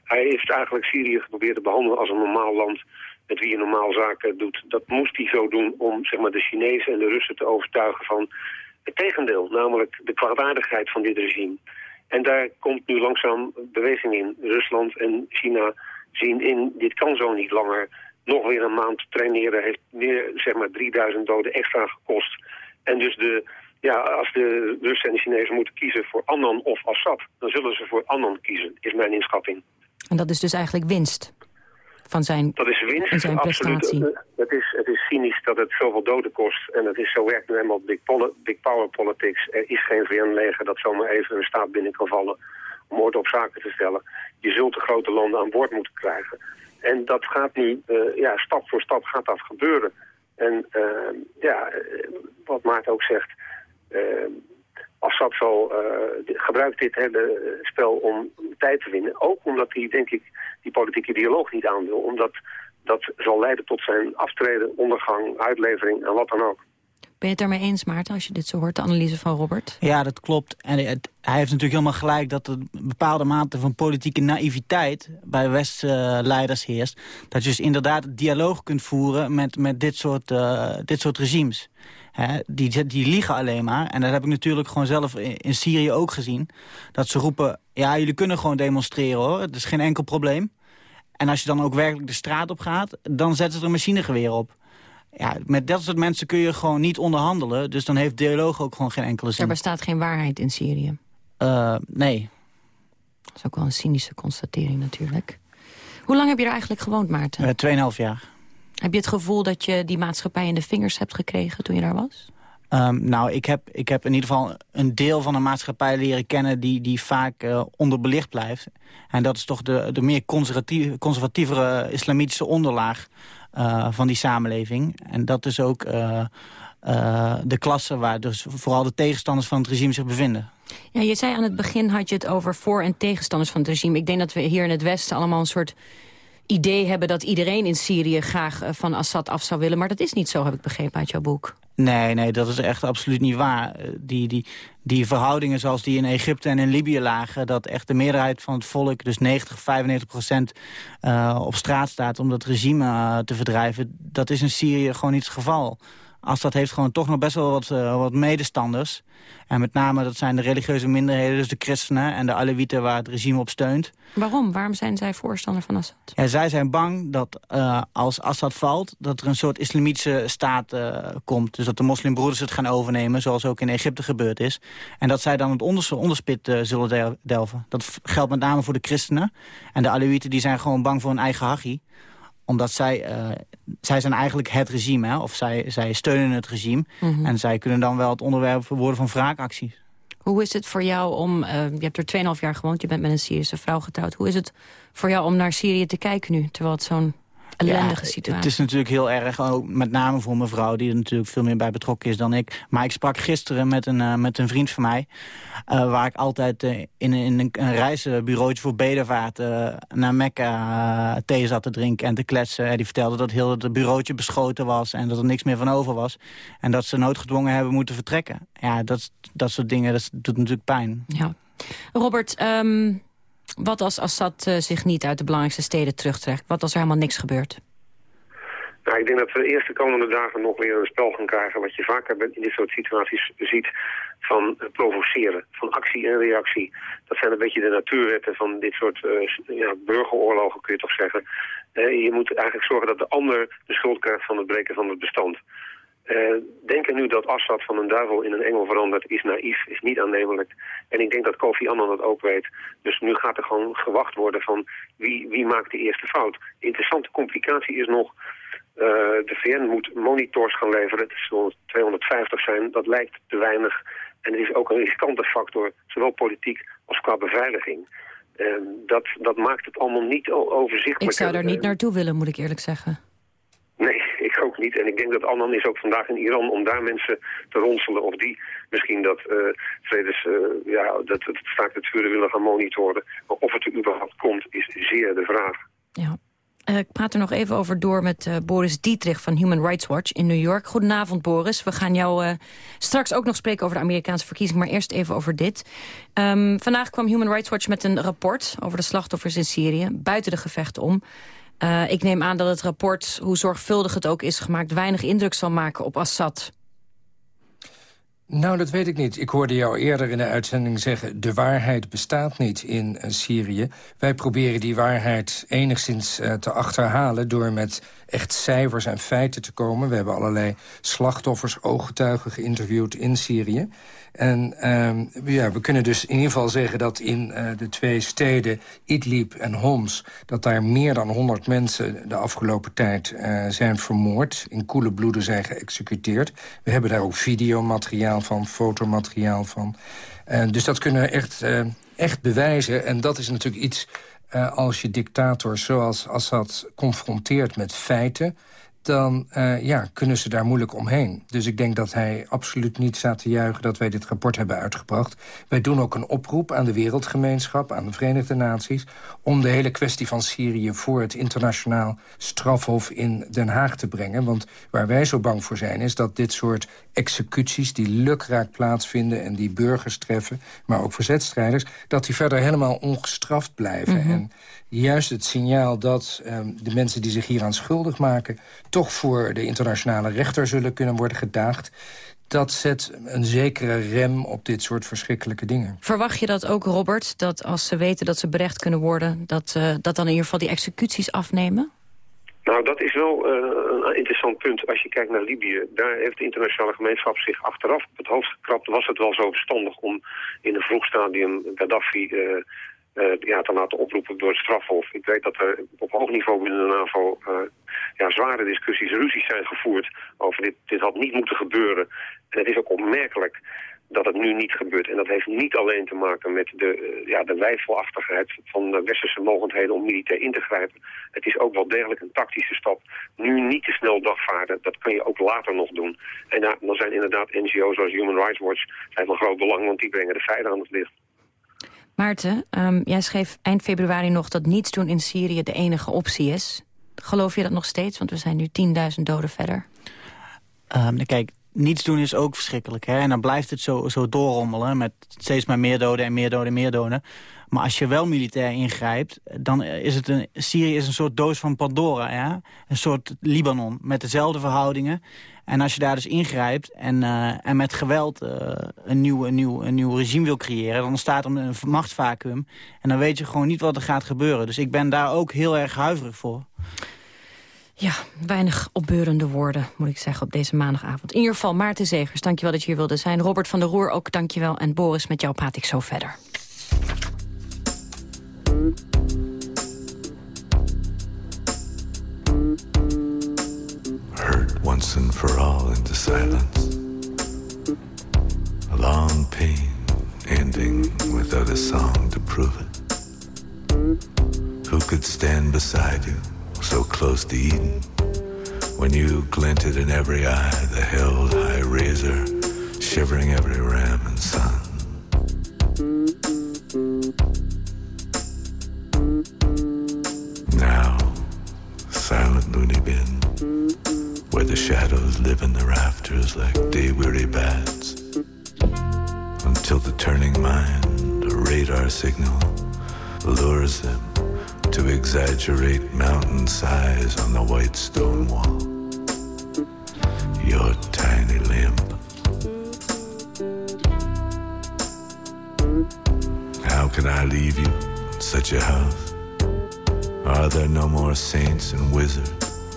Hij heeft eigenlijk Syrië geprobeerd te behandelen als een normaal land met wie je normaal zaken doet. Dat moest hij zo doen om zeg maar, de Chinezen en de Russen te overtuigen van het tegendeel. Namelijk de kwaadaardigheid van dit regime. En daar komt nu langzaam beweging in. Rusland en China zien in, dit kan zo niet langer. Nog weer een maand traineren heeft meer, zeg maar, 3000 doden extra gekost. En dus de, ja, als de Russen en de Chinezen moeten kiezen voor Annan of Assad... dan zullen ze voor Annan kiezen, is mijn inschatting. En dat is dus eigenlijk winst van zijn, dat is winst, in zijn absoluut. Eh, Het is, het is cynisch dat het zoveel doden kost. En het is, zo werkt nu helemaal big, big power politics. Er is geen VN-leger dat zomaar even een staat binnen kan vallen om orde op zaken te stellen. Je zult de grote landen aan boord moeten krijgen. En dat gaat nu, eh, ja, stap voor stap gaat dat gebeuren. En eh, ja, wat Maarten ook zegt, Assad zal, eh, gebruikt dit hele eh, spel om tijd te winnen. Ook omdat hij, denk ik, die politieke dialoog niet aan wil. Omdat dat zal leiden tot zijn aftreden, ondergang, uitlevering en wat dan ook. Ben je het daarmee eens, Maarten, als je dit zo hoort, de analyse van Robert? Ja, dat klopt. En hij heeft natuurlijk helemaal gelijk dat er een bepaalde mate van politieke naïviteit bij West-leiders heerst. Dat je dus inderdaad dialoog kunt voeren met, met dit, soort, eh, dit soort regimes. Die, die liegen alleen maar. En dat heb ik natuurlijk gewoon zelf in, in Syrië ook gezien. Dat ze roepen, ja, jullie kunnen gewoon demonstreren hoor. Het is geen enkel probleem. En als je dan ook werkelijk de straat op gaat, dan zetten ze er een machinegeweer op. Ja, met dat soort mensen kun je gewoon niet onderhandelen. Dus dan heeft dialoog ook gewoon geen enkele zin. Er bestaat geen waarheid in Syrië. Eh, nee. Dat is ook wel een cynische constatering natuurlijk. Hoe lang heb je er eigenlijk gewoond, Maarten? Uh, Tweeënhalf jaar. Heb je het gevoel dat je die maatschappij in de vingers hebt gekregen toen je daar was? Um, nou, ik heb, ik heb in ieder geval een deel van de maatschappij leren kennen... die, die vaak uh, onderbelicht blijft. En dat is toch de, de meer conservatieve, conservatievere islamitische onderlaag uh, van die samenleving. En dat is ook uh, de klasse waar dus vooral de tegenstanders van het regime zich bevinden. Ja, je zei aan het begin had je het over voor- en tegenstanders van het regime. Ik denk dat we hier in het Westen allemaal een soort idee hebben... dat iedereen in Syrië graag van Assad af zou willen. Maar dat is niet zo, heb ik begrepen uit jouw boek. Nee, nee, dat is echt absoluut niet waar. Die, die, die verhoudingen zoals die in Egypte en in Libië lagen... dat echt de meerderheid van het volk, dus 90, 95 procent... Uh, op straat staat om dat regime uh, te verdrijven... dat is in Syrië gewoon niet het geval. Assad heeft gewoon toch nog best wel wat, uh, wat medestanders. En met name dat zijn de religieuze minderheden, dus de christenen... en de Alewieten waar het regime op steunt. Waarom? Waarom zijn zij voorstander van Assad? Ja, zij zijn bang dat uh, als Assad valt... dat er een soort islamitische staat uh, komt. Dus dat de moslimbroeders het gaan overnemen... zoals ook in Egypte gebeurd is. En dat zij dan het onderste onderspit zullen delven. Dat geldt met name voor de christenen. En de Alewieten die zijn gewoon bang voor hun eigen hachie omdat zij, uh, zij zijn eigenlijk het regime, hè? of zij, zij steunen het regime. Mm -hmm. En zij kunnen dan wel het onderwerp worden van wraakacties. Hoe is het voor jou om, uh, je hebt er 2,5 jaar gewoond, je bent met een Syrische vrouw getrouwd. Hoe is het voor jou om naar Syrië te kijken nu, terwijl het zo'n ellendige ja, situatie Het is natuurlijk heel erg, ook met name voor mijn vrouw... die er natuurlijk veel meer bij betrokken is dan ik. Maar ik sprak gisteren met een, uh, met een vriend van mij... Uh, waar ik altijd uh, in, in een, een reisbureautje voor bedevaart... naar Mekka thee zat te drinken en te kletsen. die vertelde dat heel het bureautje beschoten was... en dat er niks meer van over was. En dat ze noodgedwongen hebben moeten vertrekken. Ja, dat, dat soort dingen, dat doet natuurlijk pijn. Ja. Robert... Um... Wat als Assad uh, zich niet uit de belangrijkste steden terugtrekt? Wat als er helemaal niks gebeurt? Nou, ik denk dat we de eerste komende dagen nog weer een spel gaan krijgen... wat je vaker in dit soort situaties ziet van provoceren, van actie en reactie. Dat zijn een beetje de natuurwetten van dit soort uh, ja, burgeroorlogen, kun je toch zeggen. je moet eigenlijk zorgen dat de ander de schuld krijgt van het breken van het bestand. Uh, denken nu dat Assad van een duivel in een engel verandert is naïef, is niet aannemelijk. En ik denk dat Kofi Annan dat ook weet. Dus nu gaat er gewoon gewacht worden van wie, wie maakt de eerste fout. De interessante complicatie is nog, uh, de VN moet monitors gaan leveren. Het zullen 250 zijn, dat lijkt te weinig. En het is ook een riskante factor, zowel politiek als qua beveiliging. Uh, dat, dat maakt het allemaal niet overzichtelijk. Ik zou daar niet naartoe willen, moet ik eerlijk zeggen. Nee, ook niet. En ik denk dat Annan is ook vandaag in Iran om daar mensen te ronselen. Of die misschien dat vredes, uh, ja, dat het staakt het vuren willen gaan monitoren. Maar of het er überhaupt komt, is zeer de vraag. Ja. Uh, ik praat er nog even over door met Boris Dietrich van Human Rights Watch in New York. Goedenavond Boris. We gaan jou straks ook nog spreken over de Amerikaanse verkiezingen, maar eerst even over dit. Um, vandaag kwam Human Rights Watch met een rapport over de slachtoffers in Syrië, buiten de gevechten om. Uh, ik neem aan dat het rapport, hoe zorgvuldig het ook is gemaakt... weinig indruk zal maken op Assad. Nou, dat weet ik niet. Ik hoorde jou eerder in de uitzending zeggen... de waarheid bestaat niet in uh, Syrië. Wij proberen die waarheid enigszins uh, te achterhalen... door met echt cijfers en feiten te komen. We hebben allerlei slachtoffers, ooggetuigen geïnterviewd in Syrië. En ehm, ja, we kunnen dus in ieder geval zeggen dat in eh, de twee steden... Idlib en Homs, dat daar meer dan 100 mensen de afgelopen tijd uh, zijn vermoord. In koele bloeden zijn geëxecuteerd. We hebben daar ook videomateriaal van, fotomateriaal van. Uh, dus dat kunnen we echt, echt bewijzen. En dat is natuurlijk iets als je dictators zoals Assad confronteert met feiten dan uh, ja, kunnen ze daar moeilijk omheen. Dus ik denk dat hij absoluut niet staat te juichen dat wij dit rapport hebben uitgebracht. Wij doen ook een oproep aan de wereldgemeenschap, aan de Verenigde Naties... om de hele kwestie van Syrië voor het internationaal strafhof in Den Haag te brengen. Want waar wij zo bang voor zijn is dat dit soort executies... die lukraak plaatsvinden en die burgers treffen, maar ook verzetstrijders... dat die verder helemaal ongestraft blijven. Mm -hmm. En juist het signaal dat um, de mensen die zich hieraan schuldig maken... toch voor de internationale rechter zullen kunnen worden gedaagd... dat zet een zekere rem op dit soort verschrikkelijke dingen. Verwacht je dat ook, Robert, dat als ze weten dat ze berecht kunnen worden... dat, uh, dat dan in ieder geval die executies afnemen? Nou, dat is wel uh, een interessant punt. Als je kijkt naar Libië, daar heeft de internationale gemeenschap zich achteraf op het hoofd gekrapt. Was het wel zo verstandig om in een vroeg stadium Gaddafi... Uh, uh, ja, te laten oproepen door het strafhof. Ik weet dat er op hoog niveau binnen de NAVO uh, ja, zware discussies, ruzies zijn gevoerd over dit. Dit had niet moeten gebeuren. En het is ook opmerkelijk dat het nu niet gebeurt. En dat heeft niet alleen te maken met de, uh, ja, de wijfelachtigheid van de westerse mogendheden om militair in te grijpen. Het is ook wel degelijk een tactische stap. Nu niet te snel dagvaarden, dat kun je ook later nog doen. En uh, dan zijn inderdaad NGO's zoals Human Rights Watch zijn van groot belang, want die brengen de feiten aan het licht. Maarten, um, jij schreef eind februari nog dat niets doen in Syrië de enige optie is. Geloof je dat nog steeds? Want we zijn nu 10.000 doden verder. Um, kijk, niets doen is ook verschrikkelijk. Hè? En dan blijft het zo, zo doorrommelen met steeds maar meer doden en meer doden en meer doden. Maar als je wel militair ingrijpt, dan is het een, Syrië is een soort doos van Pandora. Ja? Een soort Libanon met dezelfde verhoudingen. En als je daar dus ingrijpt en, uh, en met geweld uh, een, nieuw, een, nieuw, een nieuw regime wil creëren... dan ontstaat er een machtsvacuum. En dan weet je gewoon niet wat er gaat gebeuren. Dus ik ben daar ook heel erg huiverig voor. Ja, weinig opbeurende woorden, moet ik zeggen, op deze maandagavond. In ieder geval, Maarten Zegers, dankjewel dat je hier wilde zijn. Robert van der Roer ook, dankjewel. En Boris, met jou praat ik zo verder. Hurt once and for all into silence. A long pain ending without a song to prove it. Who could stand beside you, so close to Eden, when you glinted in every eye the held high razor, shivering every ram and sun? Now, silent loony bin, where the shadows live in the rafters like day-weary bats, until the turning mind, a radar signal, lures them to exaggerate mountain size on the white stone wall. Your tiny limb. How can I leave you in such a house? Are there no more saints and wizards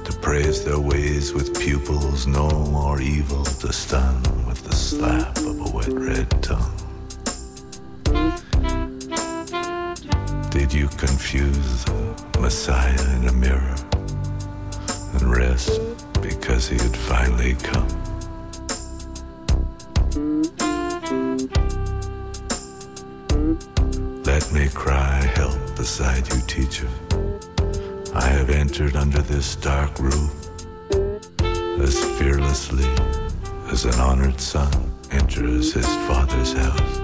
to praise their ways with pupils no more evil to stun with the slap of a wet red tongue? You confuse the Messiah in a mirror and rest because he had finally come? Let me cry help beside you, teacher. I have entered under this dark roof as fearlessly as an honored son enters his father's house.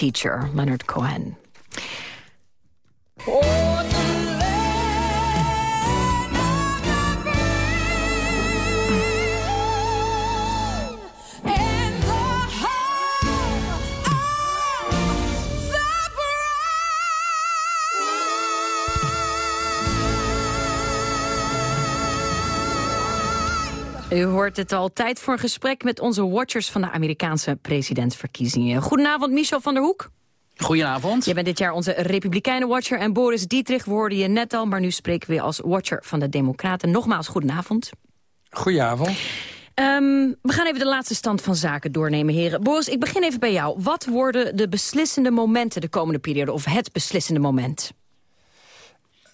Teacher, Leonard Cohen. Hoort het al. Tijd voor een gesprek met onze watchers van de Amerikaanse presidentsverkiezingen. Goedenavond, Michel van der Hoek. Goedenavond. Je bent dit jaar onze Republikeinen-watcher en Boris Dietrich, we hoorden je net al, maar nu spreken we als watcher van de Democraten. Nogmaals, goedenavond. Goedenavond. Um, we gaan even de laatste stand van zaken doornemen, heren. Boris, ik begin even bij jou. Wat worden de beslissende momenten de komende periode, of het beslissende moment?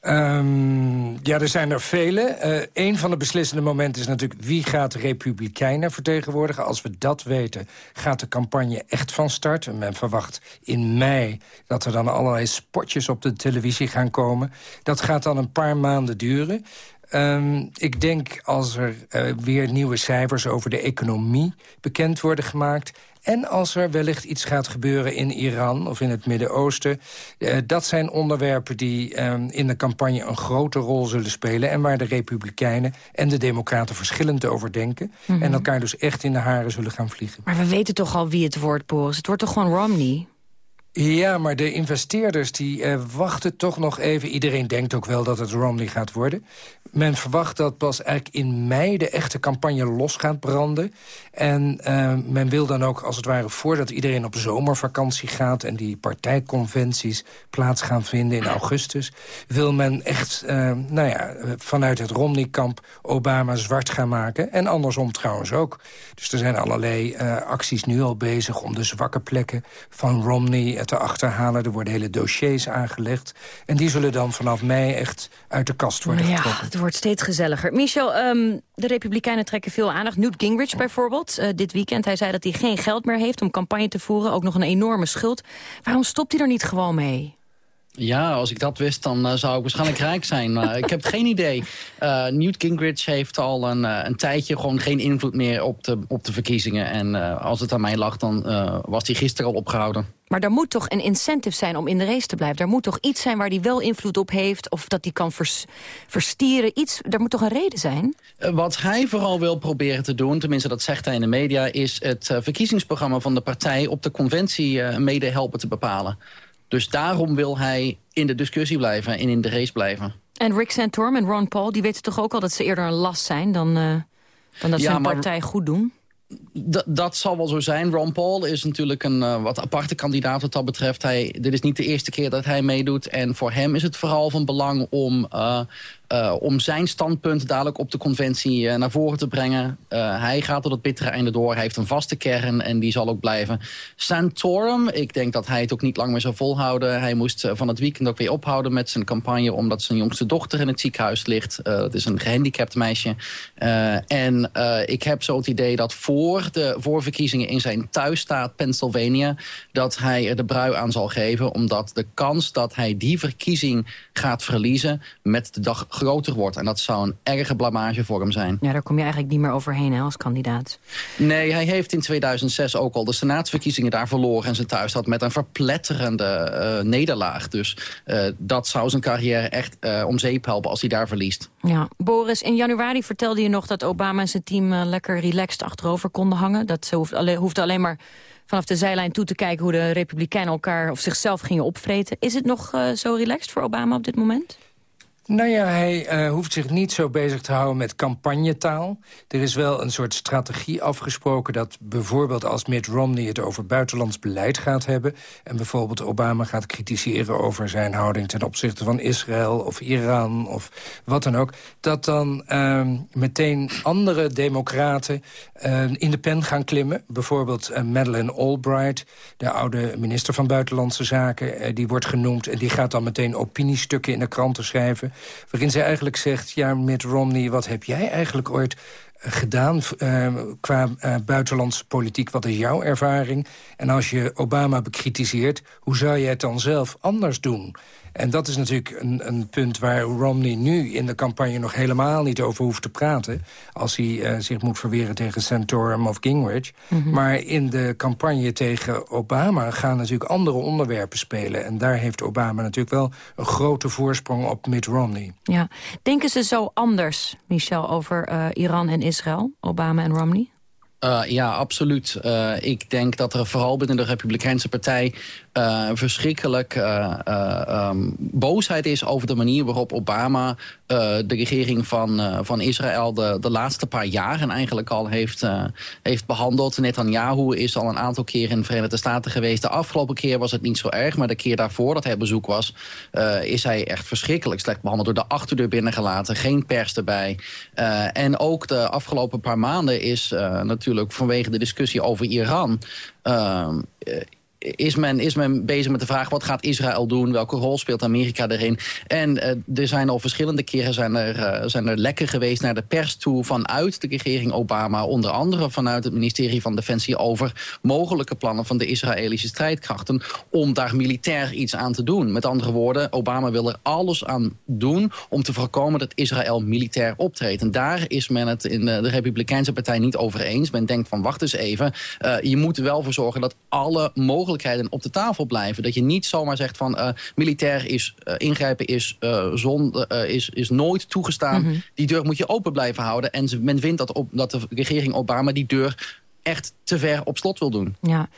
Um, ja, er zijn er vele. Uh, een van de beslissende momenten is natuurlijk... wie gaat de Republikeinen vertegenwoordigen. Als we dat weten, gaat de campagne echt van start. En men verwacht in mei dat er dan allerlei spotjes op de televisie gaan komen. Dat gaat dan een paar maanden duren. Um, ik denk als er uh, weer nieuwe cijfers over de economie bekend worden gemaakt... En als er wellicht iets gaat gebeuren in Iran of in het Midden-Oosten... Uh, dat zijn onderwerpen die uh, in de campagne een grote rol zullen spelen... en waar de Republikeinen en de Democraten verschillend over denken... Mm -hmm. en elkaar dus echt in de haren zullen gaan vliegen. Maar we weten toch al wie het wordt, Boris? Het wordt toch gewoon Romney? Ja, maar de investeerders die uh, wachten toch nog even. Iedereen denkt ook wel dat het Romney gaat worden. Men verwacht dat pas eigenlijk in mei de echte campagne los gaat branden. En uh, men wil dan ook, als het ware, voordat iedereen op zomervakantie gaat... en die partijconventies plaats gaan vinden in augustus... wil men echt, uh, nou ja, vanuit het Romney-kamp Obama zwart gaan maken. En andersom trouwens ook. Dus er zijn allerlei acties nu al bezig om de zwakke plekken van Romney te achterhalen. Er worden hele dossiers aangelegd. En die zullen dan vanaf mei echt uit de kast worden ja, getrokken. het wordt steeds gezelliger. Michel, um, de Republikeinen trekken veel aandacht. Newt Gingrich bijvoorbeeld, uh, dit weekend. Hij zei dat hij geen geld meer heeft om campagne te voeren. Ook nog een enorme schuld. Waarom stopt hij er niet gewoon mee? Ja, als ik dat wist, dan uh, zou ik waarschijnlijk rijk zijn. Maar ik heb geen idee. Uh, Newt Gingrich heeft al een, uh, een tijdje gewoon geen invloed meer op de, op de verkiezingen. En als het aan mij lag, dan was hij gisteren al opgehouden. Maar er moet toch een incentive zijn om in de race te blijven? Er moet toch iets zijn waar hij wel invloed op heeft... of dat hij kan vers, verstieren? Iets, er moet toch een reden zijn? wat hij vooral wil proberen te doen, tenminste dat zegt hij in de media... is het verkiezingsprogramma van de partij op de conventie mede helpen te bepalen. Dus daarom wil hij in de discussie blijven en in de race blijven. En Rick Santorum en Ron Paul, die weten toch ook al dat ze eerder een last zijn... dan, uh, dan dat ja, ze een partij goed doen? dat zal wel zo zijn. Ron Paul is natuurlijk een uh, wat aparte kandidaat wat dat betreft. Hij, dit is niet de eerste keer dat hij meedoet. En voor hem is het vooral van belang om, uh, uh, om zijn standpunt dadelijk op de conventie naar voren te brengen. hij gaat tot het bittere einde door. Hij heeft een vaste kern en die zal ook blijven. Santorum, ik denk dat hij het ook niet lang meer zal volhouden. Hij moest van het weekend ook weer ophouden met zijn campagne... omdat zijn jongste dochter in het ziekenhuis ligt. dat is een gehandicapt meisje. en ik heb zo het idee dat voor de voorverkiezingen in zijn thuisstaat Pennsylvania... dat hij er de brui aan zal geven. Omdat de kans dat hij die verkiezing gaat verliezen... met de dag groter wordt. En dat zou een erge blamage voor hem zijn. Ja, daar kom je eigenlijk niet meer overheen hè, als kandidaat. Nee, hij heeft in 2006 ook al de senaatsverkiezingen daar verloren... in zijn thuisstad met een verpletterende uh, nederlaag. Dus uh, dat zou zijn carrière echt uh, om zeep helpen als hij daar verliest. Ja, Boris, in januari vertelde je nog dat Obama en zijn team lekker relaxed achterover konden hangen. Dat ze hoeft alleen, hoefde alleen maar vanaf de zijlijn toe te kijken... hoe de Republikeinen elkaar of zichzelf gingen opvreten. Is het nog uh, zo relaxed voor Obama op dit moment? Nou ja, hij uh, hoeft zich niet zo bezig te houden met campagnetaal. Er is wel een soort strategie afgesproken dat bijvoorbeeld als Mitt Romney het over buitenlands beleid gaat hebben... en bijvoorbeeld Obama gaat kritiseren over zijn houding ten opzichte van Israël of Iran of wat dan ook... dat dan uh, meteen andere democraten uh, in de pen gaan klimmen. Bijvoorbeeld uh, Madeleine Albright, de oude minister van Buitenlandse Zaken... die wordt genoemd en die gaat dan meteen opiniestukken in de kranten schrijven waarin zij eigenlijk zegt... ja, Mitt Romney, wat heb jij eigenlijk ooit gedaan uh, qua uh, buitenlandse politiek? Wat is jouw ervaring? En als je Obama bekritiseert, hoe zou jij het dan zelf anders doen? En dat is natuurlijk een, een punt waar Romney nu in de campagne... nog helemaal niet over hoeft te praten... als hij uh, zich moet verweren tegen Santorum of Gingrich. Mhm. Maar in de campagne tegen Obama gaan natuurlijk andere onderwerpen spelen. En daar heeft Obama natuurlijk wel een grote voorsprong op Mitt Romney. Ja. Denken ze zo anders, Michel, over eh, Iran en Israël, Obama en Romney? Uh, ja, absoluut. Uh, ik denk dat er vooral binnen de Republikeinse Partij... Uh, verschrikkelijk um, boosheid is over de manier waarop Obama... de regering van, van Israël de, de laatste paar jaren eigenlijk al heeft, heeft behandeld. Netanyahu is al een aantal keer in de Verenigde Staten geweest. De afgelopen keer was het niet zo erg, maar de keer daarvoor dat hij bezoek was... is hij echt verschrikkelijk slecht behandeld. Door de achterdeur binnengelaten, geen pers erbij. en ook de afgelopen paar maanden is natuurlijk vanwege de discussie over Iran... Uh, is men, is men bezig met de vraag wat gaat Israël doen? Welke rol speelt Amerika erin? En uh, er zijn al verschillende keren zijn er, uh, zijn er lekken geweest naar de pers toe... vanuit de regering Obama, onder andere vanuit het ministerie van Defensie... over mogelijke plannen van de Israëlische strijdkrachten... om daar militair iets aan te doen. Met andere woorden, Obama wil er alles aan doen... om te voorkomen dat Israël militair optreedt. En daar is men het in de Republikeinse partij niet over eens. Men denkt van wacht eens even, je moet er wel voor zorgen... dat alle mogelijkheden op de tafel blijven. Dat je niet zomaar zegt van uh, militair is, uh, ingrijpen is, zon, is, is nooit toegestaan. Mhm. Die deur moet je open blijven houden. En men vindt dat, op, dat de regering Obama die deur echt te ver op slot wil doen. Ja.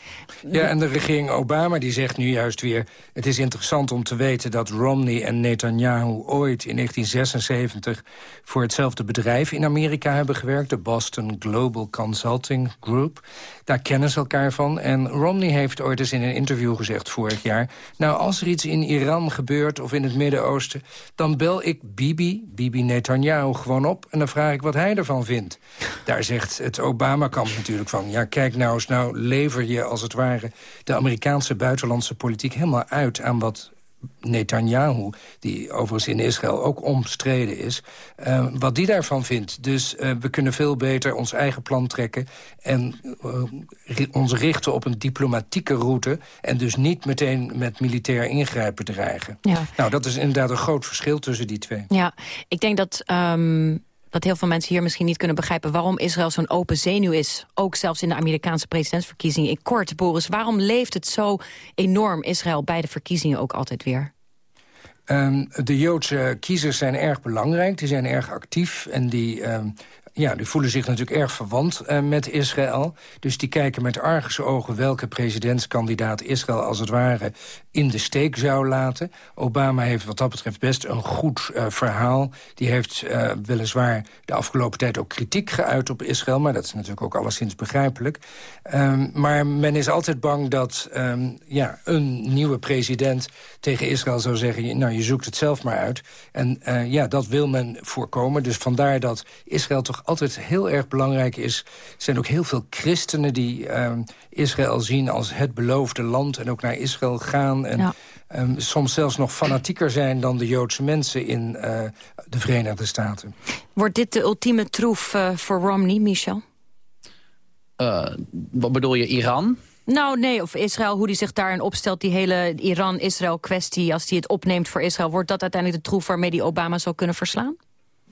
ja, en de regering Obama die zegt nu juist weer... het is interessant om te weten dat Romney en Netanyahu ooit in 1976... voor hetzelfde bedrijf in Amerika hebben gewerkt... de Boston Global Consulting Group. Daar kennen ze elkaar van. En Romney heeft ooit eens in een interview gezegd vorig jaar... nou, als er iets in Iran gebeurt of in het Midden-Oosten... dan bel ik Bibi, Bibi Netanyahu, gewoon op... en dan vraag ik wat hij ervan vindt. Daar zegt het Obama-kamp natuurlijk van... ja, kijk nou eens, nou lever je als het ware... de Amerikaanse buitenlandse politiek helemaal uit aan wat Netanyahu, die overigens in Israël ook omstreden is... Uh, wat die daarvan vindt. Dus uh, we kunnen veel beter ons eigen plan trekken... en uh, ons richten op een diplomatieke route... en dus niet meteen met militair ingrijpen dreigen. Ja. Nou, dat is inderdaad een groot verschil tussen die twee. Ja, ik denk dat... Um dat heel veel mensen hier misschien niet kunnen begrijpen... waarom Israël zo'n open zenuw is. Ook zelfs in de Amerikaanse presidentsverkiezingen. In kort, Boris, waarom leeft het zo enorm, Israël... bij de verkiezingen ook altijd weer? Um, de Joodse kiezers zijn erg belangrijk, die zijn erg actief... en die, um, ja, die voelen zich natuurlijk erg verwant uh, met Israël. Dus die kijken met arguse ogen welke presidentskandidaat Israël als het ware in de steek zou laten. Obama heeft wat dat betreft best een goed uh, verhaal. Die heeft uh, weliswaar de afgelopen tijd ook kritiek geuit op Israël... maar dat is natuurlijk ook alleszins begrijpelijk. Um, maar men is altijd bang dat um, ja, een nieuwe president tegen Israël zou zeggen... nou, je zoekt het zelf maar uit. En ja, dat wil men voorkomen. Dus vandaar dat Israël toch altijd heel erg belangrijk is. Er zijn ook heel veel christenen die um, Israël zien als het beloofde land... en ook naar Israël gaan en ja. um, soms zelfs nog fanatieker zijn... dan de Joodse mensen in uh, de Verenigde Staten. Wordt dit de ultieme troef uh, voor Romney, Michel? Uh, wat bedoel je, Iran? Nou, nee, of Israël, hoe die zich daarin opstelt... die hele Iran-Israël-kwestie, als die het opneemt voor Israël... wordt dat uiteindelijk de troef waarmee die Obama zou kunnen verslaan?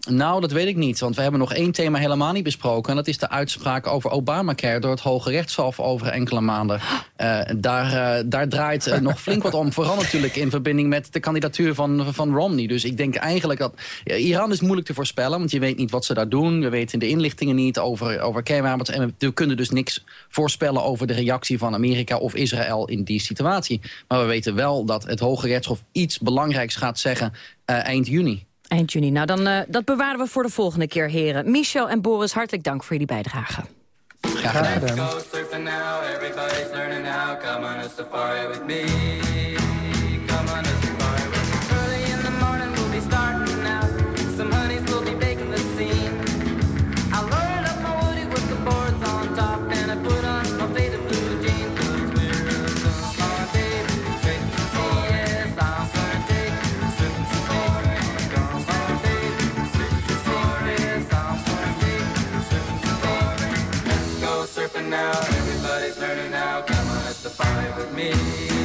Nou, dat weet ik niet, want we hebben nog één thema helemaal niet besproken... en dat is de uitspraak over Obamacare door het Hoge Rechtshof over enkele maanden. Uh, daar, uh, daar draait uh, nog flink wat om, vooral natuurlijk in verbinding met de kandidatuur van, van Romney. Dus ik denk eigenlijk dat... Iran is moeilijk te voorspellen, want je weet niet wat ze daar doen. We weten de inlichtingen niet over, over kernwapens... en we kunnen dus niks voorspellen over de reactie van Amerika of Israël in die situatie. Maar we weten wel dat het Hoge Rechtshof iets belangrijks gaat zeggen eind juni. Eind juni. Nou, dan, uh, dat bewaren we voor de volgende keer, heren. Michel en Boris, hartelijk dank voor jullie bijdrage. Graag gedaan. Now. Everybody's learning now. Come on, let's party with me.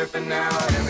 Surfing now.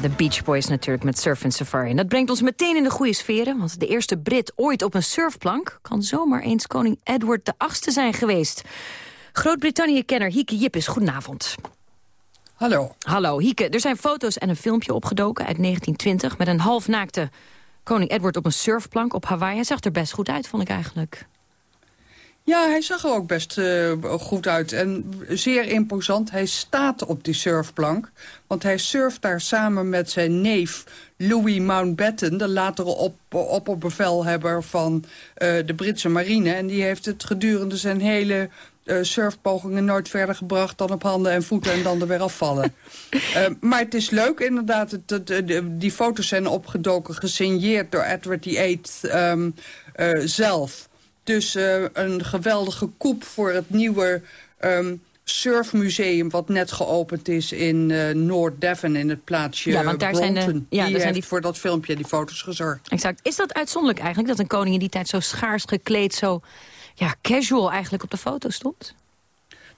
De Beach Boys natuurlijk met Surf and Safari. En dat brengt ons meteen in de goede sferen... want de eerste Brit ooit op een surfplank... kan zomaar eens koning Edward VIII zijn geweest. Groot-Brittannië-kenner Hieke Jippes, goedenavond. Hallo. Hallo, Hieke. Er zijn foto's en een filmpje opgedoken uit 1920... met een halfnaakte koning Edward op een surfplank op Hawaii. Hij zag er best goed uit, vond ik eigenlijk. Ja, hij zag er ook best eh, goed uit en zeer imposant. Hij staat op die surfplank, want hij surft daar samen met zijn neef Louis Mountbatten... de latere op, opperbevelhebber van eh, de Britse marine. En die heeft het gedurende zijn hele eh, surfpogingen nooit verder gebracht... dan op handen en voeten en dan er weer afvallen. Maar het is leuk inderdaad. Het, het, de- die foto's zijn opgedoken, gesigneerd door Edward VIII ehm, eh, zelf. Dus eh, een geweldige koep voor het nieuwe ehm, surfmuseum... wat net geopend is in eh Noord-Devon, in het plaatsje Ja, want daar zijn de- ja, daar die zijn heeft die- voor dat filmpje die foto's gezorgd. Exact. Is dat uitzonderlijk eigenlijk dat een koning in die tijd zo schaars gekleed... zo ja, casual eigenlijk op de foto stond?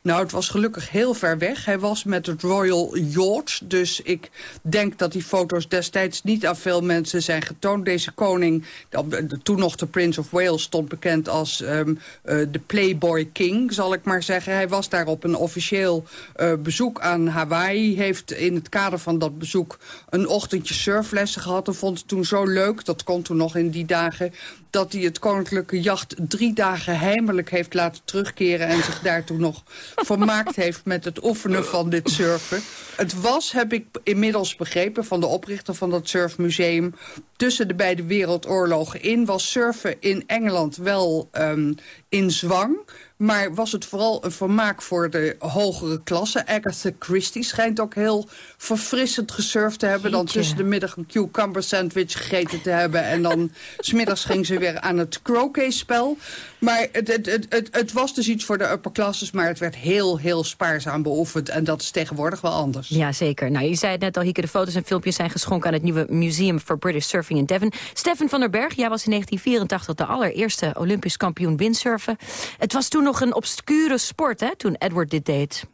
Nou, het was gelukkig heel ver weg. Hij was met het Royal Yacht. Dus ik denk dat die foto's destijds niet aan veel mensen zijn getoond. Deze koning, de- toen nog de Prince of Wales, stond bekend als ehm, eh, de Playboy King, zal ik maar zeggen. Hij was daar op een officieel eh, bezoek aan Hawaii. Heeft in het kader van dat bezoek een ochtendje surflessen gehad. En vond het toen zo leuk, dat kon toen nog in die dagen dat hij het koninklijke jacht drie dagen heimelijk heeft laten terugkeren... en zich daartoe nog vermaakt heeft met het oefenen van dit surfen. Het was, heb ik inmiddels begrepen van de oprichter van dat surfmuseum... tussen de beide wereldoorlogen in was surfen in Engeland wel ehm, in zwang... Maar was het vooral een vermaak voor de hogere klasse. Agatha Christie schijnt ook heel verfrissend gesurfd te hebben. Dan tussen de middag een cucumber sandwich gegeten te hebben. En dan smiddags ging ze weer aan het croquet-spel. Maar het, het, het, het, het was dus iets voor de upper classes. Maar het werd heel, heel spaarzaam beoefend. En dat is tegenwoordig wel anders. Ja, zeker. Nou, je zei het net al, Hieke, de foto's en filmpjes zijn geschonken... aan het nieuwe Museum for British Surfing in Devon. Stefan van der Berg, jij was in 1984 de allereerste Olympisch kampioen windsurfen. Het was toen nog een obscure sport, hè, toen Edward dit deed.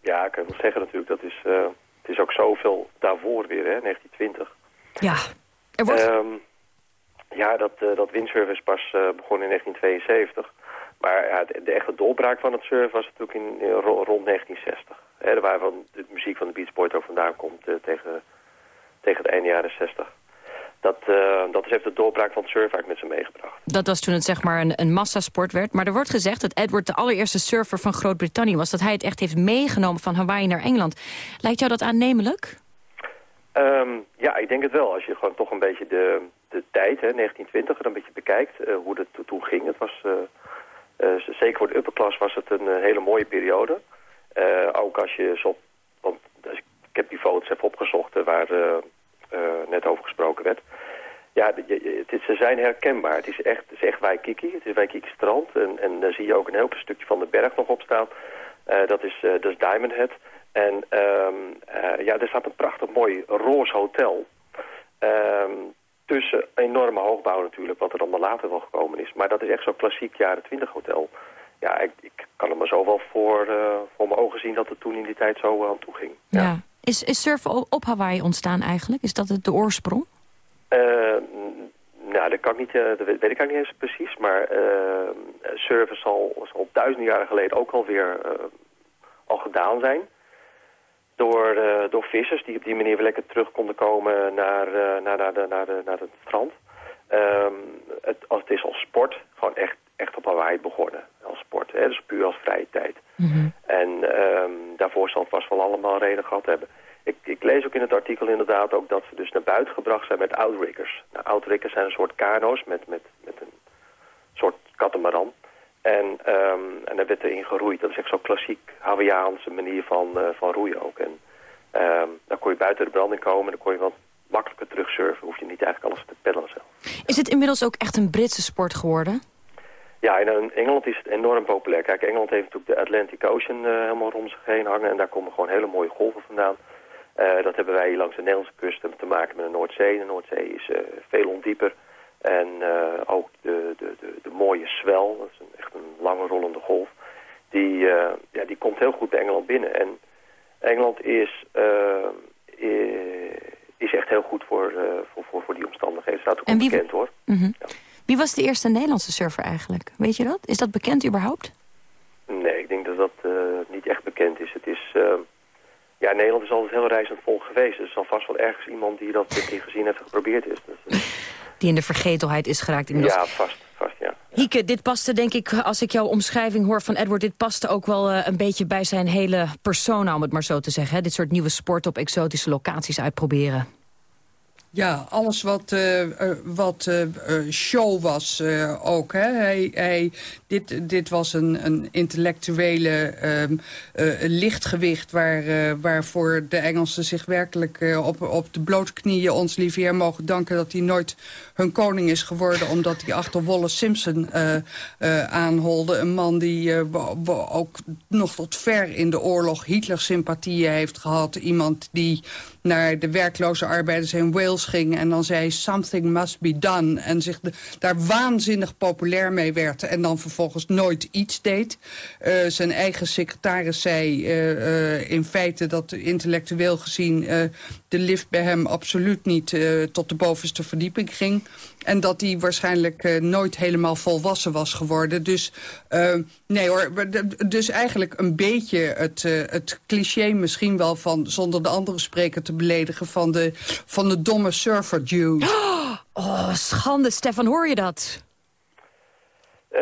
Ja, ik kan wel zeggen natuurlijk. Dat is, eh, het is ook zoveel daarvoor weer, hè, 1920. Ja, er wordt... Ehm, ja, dat, eh, dat windsurfen is pas eh, begonnen in 1972. Maar ja, de, de echte doorbraak van het surfen was natuurlijk in, in ro- rond 1960. Hè, waar van de muziek van de Beach Boys ook vandaan komt tegen, tegen de einde jaren 60. Dat, eh, dat heeft de doorbraak van het surfen met zich meegebracht. Dat was toen het zeg maar een, een massasport werd. Maar er wordt gezegd dat Edward de allereerste surfer van Groot-Brittannië was. Dat hij het echt heeft meegenomen van Hawaii naar Engeland. Lijkt jou dat aannemelijk? Ehm, ja, ik denk het wel. Als je gewoon toch een beetje de, de tijd, hè, 1920, er een beetje bekijkt, eh, hoe dat to- toen ging. Het was, eh, zeker voor de upperclass was het een hele mooie periode. Ook als je zo, want dus ik heb die foto's even opgezocht waar net over gesproken werd. Ja, het is, ze zijn herkenbaar. Het is echt, het is echt Waikiki. Het is Waikiki strand. En, en daar zie je ook een heel stukje van de berg nog op staan. Eh, dat, is, eh, dat is Diamond Head. En ehm, eh, ja, er staat een prachtig mooi roze hotel. Ehm, tussen enorme hoogbouw natuurlijk, wat er allemaal later wel gekomen is. Maar dat is echt zo'n klassiek jaren 20 hotel. Ja, ik, ik kan er me zo wel voor, eh, voor mijn ogen zien dat het toen in die tijd zo eh, aan toe ging. Ja. Is, is surfen op Hawaii ontstaan eigenlijk? Is dat het de oorsprong? Eh, nou, dat, kan ik niet, eh, dat weet, ik eigenlijk niet eens precies. Maar eh surfen zal, zal duizenden jaren geleden ook alweer eh al gedaan zijn. Door, door vissers die op die manier weer lekker terug konden komen naar, naar, naar, de, naar, de, naar het strand. Ehm, het, het is als sport, gewoon echt, echt op Hawaii begonnen. Als sport, hè? dus puur als vrije tijd. En ehm, daarvoor zal het vast wel allemaal reden gehad hebben. Ik, ik lees ook in het artikel inderdaad ook dat ze dus naar buiten gebracht zijn met outriggers. Nou, outriggers zijn een soort kano's met, met, met een soort katamaran. En, ehm, en daar werd erin geroeid. Dat is echt zo'n klassiek Hawaiiaanse manier van, eh, van roeien ook. En ehm, dan kon je buiten de branding komen. Dan kon je wat makkelijker terugsurfen. Hoef je niet eigenlijk alles te peddelen zelf. Is het inmiddels ook echt een Britse sport geworden? Ja, in Engeland is het enorm populair. Kijk, Engeland heeft natuurlijk de Atlantic Ocean eh, helemaal rond zich heen hangen. En daar komen gewoon hele mooie golven vandaan. Eh, dat hebben wij hier langs de Nederlandse kust te maken met de Noordzee. De Noordzee is eh, veel ondieper. En ook de, de, de, de mooie zwel, dat is een, echt een lange rollende golf. Die, ja, die komt heel goed bij Engeland binnen. En Engeland is, is echt heel goed voor, voor, voor, voor die omstandigheden. Staat ook En wie- bekend hoor. Mhm. Wie was de eerste Nederlandse surfer eigenlijk? Weet je dat? Is dat bekend überhaupt? Nee, ik denk dat dat eh, niet echt bekend is. Het is... eh, ja, Nederland is altijd heel reizend volk geweest. Er zal vast wel ergens iemand die dat een keer gezien heeft en geprobeerd is. Dus, Die in de vergetelheid is geraakt inmiddels. ja, vast, vast, ja. Hieke, dit paste denk ik, als ik jouw omschrijving hoor van Edward... dit paste ook wel een beetje bij zijn hele persona, om het maar zo te zeggen. Hè? Dit soort nieuwe sporten op exotische locaties uitproberen. Ja, alles wat, eh, eh, wat eh, show was ook. Hè. Hij, dit, dit was een, een intellectuele ehm, eh, lichtgewicht... Waar, waarvoor de Engelsen zich werkelijk op, op de blote knieën... ons lieve mogen danken dat hij nooit hun koning is geworden... omdat hij achter Wallace Simpson aanholde. Een man die ook nog tot ver in de oorlog Hitler-sympathieën heeft gehad. Iemand die naar de werkloze arbeiders in Wales ging... en dan zei something must be done... en zich daar waanzinnig populair mee werd... en dan vervolgens nooit iets deed. Eh, zijn eigen secretaris zei eh, eh, in feite dat intellectueel gezien... de lift bij hem absoluut niet tot de bovenste verdieping ging... En dat hij waarschijnlijk nooit helemaal volwassen was geworden. Dus nee hoor, dus eigenlijk een beetje het, het cliché misschien wel van... zonder de andere spreker te beledigen van de, van de domme surfer dude. Oh, schande, Stefan, hoor je dat? Eh,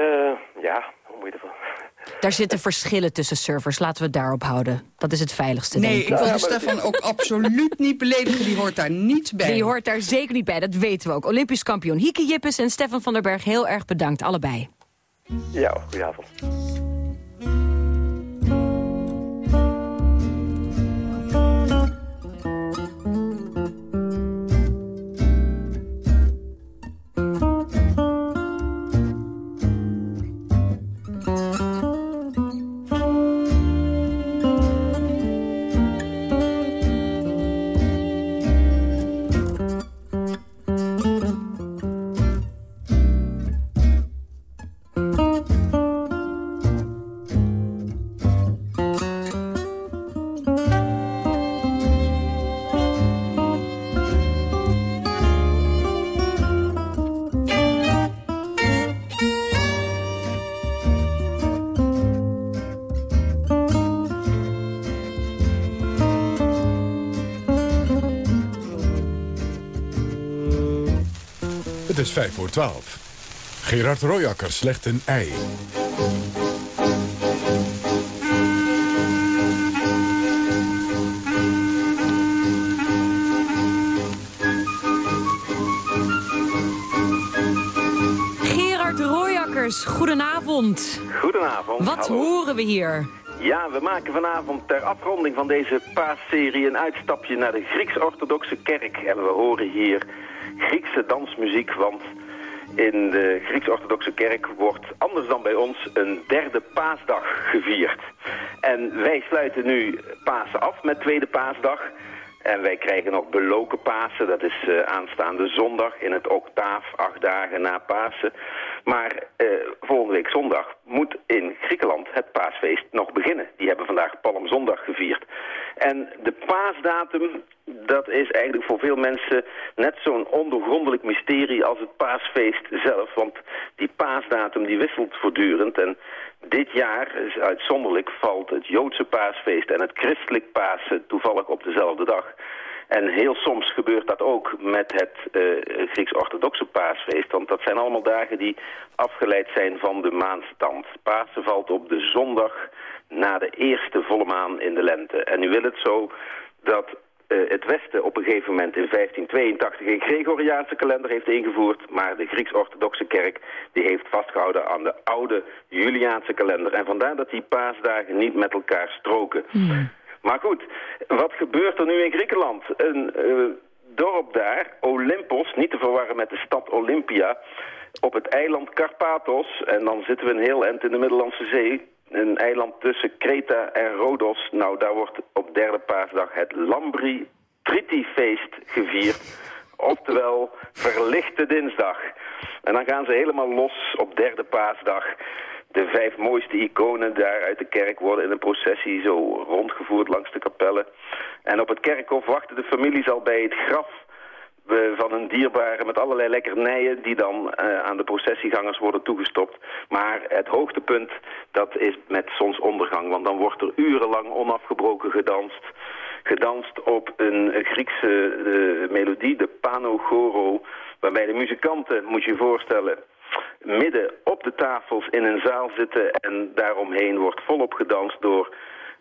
ja, hoe moet je ervan... Daar zitten verschillen tussen surfers, laten we het daarop houden. Dat is het veiligste, Nee, denk ik wil Stefan ook absoluut niet beledigen. Die hoort daar niet bij. Die hoort daar zeker niet bij, dat weten we ook. Olympisch kampioen Hieke Jippes en Stefan van der Berg, heel erg bedankt, allebei. Ja, goedenavond. Het is 5 voor 12. Gerard Royakker slecht een ei. goedenavond. Goedenavond. Wat horen we hier? Ja, we maken vanavond ter afronding van deze paasserie een uitstapje naar de Grieks-orthodoxe kerk. En we horen hier Griekse dansmuziek, want in de Grieks-Orthodoxe Kerk wordt anders dan bij ons een derde paasdag gevierd. En wij sluiten nu Pasen af met tweede paasdag. En wij krijgen nog beloken Pasen, dat is eh, aanstaande zondag in het octaaf, acht dagen na Pasen. Maar eh, volgende week zondag moet in Griekenland het paasfeest nog beginnen. Die hebben vandaag Palmzondag gevierd. En de paasdatum, dat is eigenlijk voor veel mensen net zo'n ondoorgrondelijk mysterie als het paasfeest zelf. Want die paasdatum die wisselt voortdurend. En dit jaar, uitzonderlijk, valt het Joodse paasfeest en het christelijk Pasen toevallig op dezelfde dag. En heel soms gebeurt dat ook met het uh, Grieks-orthodoxe paasfeest. Want dat zijn allemaal dagen die afgeleid zijn van de maanstand. Pasen valt op de zondag na de eerste volle maan in de lente. En nu wil het zo dat uh, het Westen op een gegeven moment in 1582 een Gregoriaanse kalender heeft ingevoerd. Maar de Grieks-orthodoxe kerk die heeft vastgehouden aan de oude Juliaanse kalender. En vandaar dat die paasdagen niet met elkaar stroken. Hmm. Maar goed, wat gebeurt er nu in Griekenland? Een uh, dorp daar, Olympos, niet te verwarren met de stad Olympia, op het eiland Karpathos. En dan zitten we een heel eind in de Middellandse Zee. Een eiland tussen Kreta en Rodos. Nou, daar wordt op derde paasdag het Lambri Triti-feest gevierd. Oftewel, verlichte dinsdag. En dan gaan ze helemaal los op derde paasdag. De vijf mooiste iconen daar uit de kerk worden in een processie zo rondgevoerd langs de kapellen. En op het kerkhof wachten de families al bij het graf eh, van hun dierbaren met allerlei lekkernijen die dan uh, aan de processiegangers worden toegestopt. Maar het hoogtepunt, dat is met zonsondergang, want dan wordt er urenlang onafgebroken gedanst. Gedanst op een Griekse uh, melodie, de Panogoro, waarbij de muzikanten, moet je je voorstellen, midden op de tafels in een zaal zitten en daaromheen wordt volop gedanst door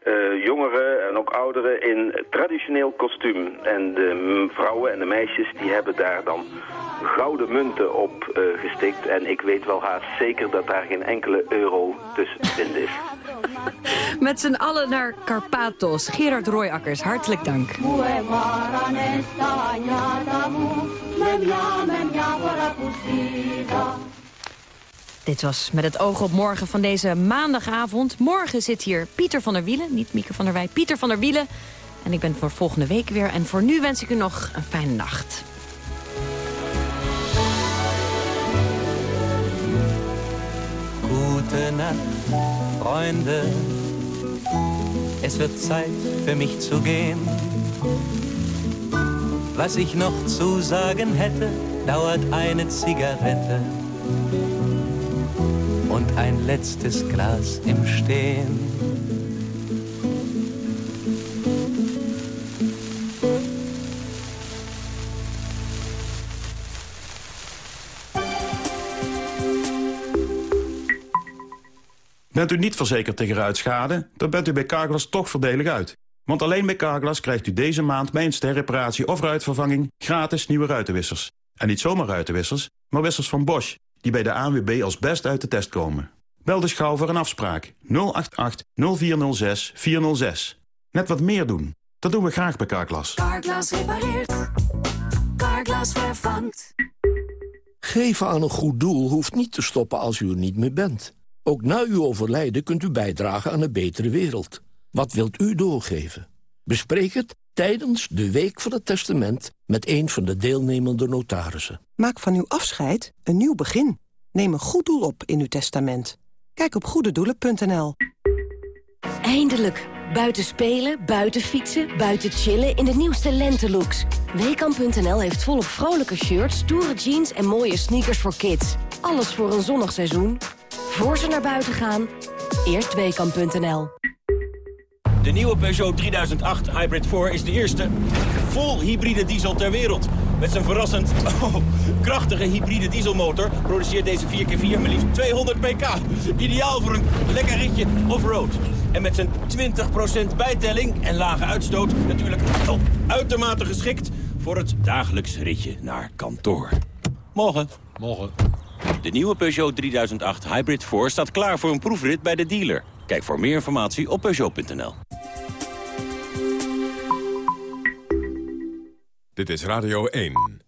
uh, jongeren en ook ouderen in traditioneel kostuum. En de vrouwen en de meisjes die hebben daar dan gouden munten op uh, gestikt. En ik weet wel haast zeker dat daar geen enkele euro tussen te vinden is. Met z'n allen naar Karpathos. Gerard Royakkers, hartelijk dank. Dit was met het oog op morgen van deze maandagavond. Morgen zit hier Pieter van der Wielen, niet Mieke van der Wij, Pieter van der Wielen. En ik ben voor volgende week weer. En voor nu wens ik u nog een fijne nacht. Gute Nacht, Freunde. Es wird Zeit für mich zu gehen. Was ich noch zu sagen hätte, dauert eine Zigarette und ein letztes Glas im Stehen. Bent u niet verzekerd tegen ruitschade, dan bent u bij Carglass toch voordelig uit. Want alleen bij Carglass krijgt u deze maand bij een sterreparatie of ruitvervanging gratis nieuwe ruitenwissers. En niet zomaar ruitenwissers, maar wissers van Bosch, die bij de ANWB als best uit de test komen. Bel dus gauw voor een afspraak 088 0406 406. Net wat meer doen, dat doen we graag bij Carglass. Carglass repareert. Carglass vervangt. Geven aan een goed doel hoeft niet te stoppen als u er niet meer bent. Ook na uw overlijden kunt u bijdragen aan een betere wereld. Wat wilt u doorgeven? Bespreek het tijdens de Week van het Testament... met een van de deelnemende notarissen. Maak van uw afscheid een nieuw begin. Neem een goed doel op in uw testament. Kijk op goededoelen.nl. Eindelijk. Buiten spelen, buiten fietsen, buiten chillen in de nieuwste lentelooks. Weekamp.nl heeft volop vrolijke shirts, stoere jeans en mooie sneakers voor kids. Alles voor een zonnig seizoen. Voor ze naar buiten gaan, eerst Weekamp.nl. De nieuwe Peugeot 3008 Hybrid 4 is de eerste vol hybride diesel ter wereld. Met zijn verrassend oh, krachtige hybride dieselmotor produceert deze 4x4 maar liefst 200 pk. Ideaal voor een lekker ritje off-road. En met zijn 20% bijtelling en lage uitstoot natuurlijk oh, uitermate geschikt voor het dagelijks ritje naar kantoor. Morgen. Morgen. De nieuwe Peugeot 3008 Hybrid 4 staat klaar voor een proefrit bij de dealer. Kijk voor meer informatie op Peugeot.nl. Dit is Radio 1.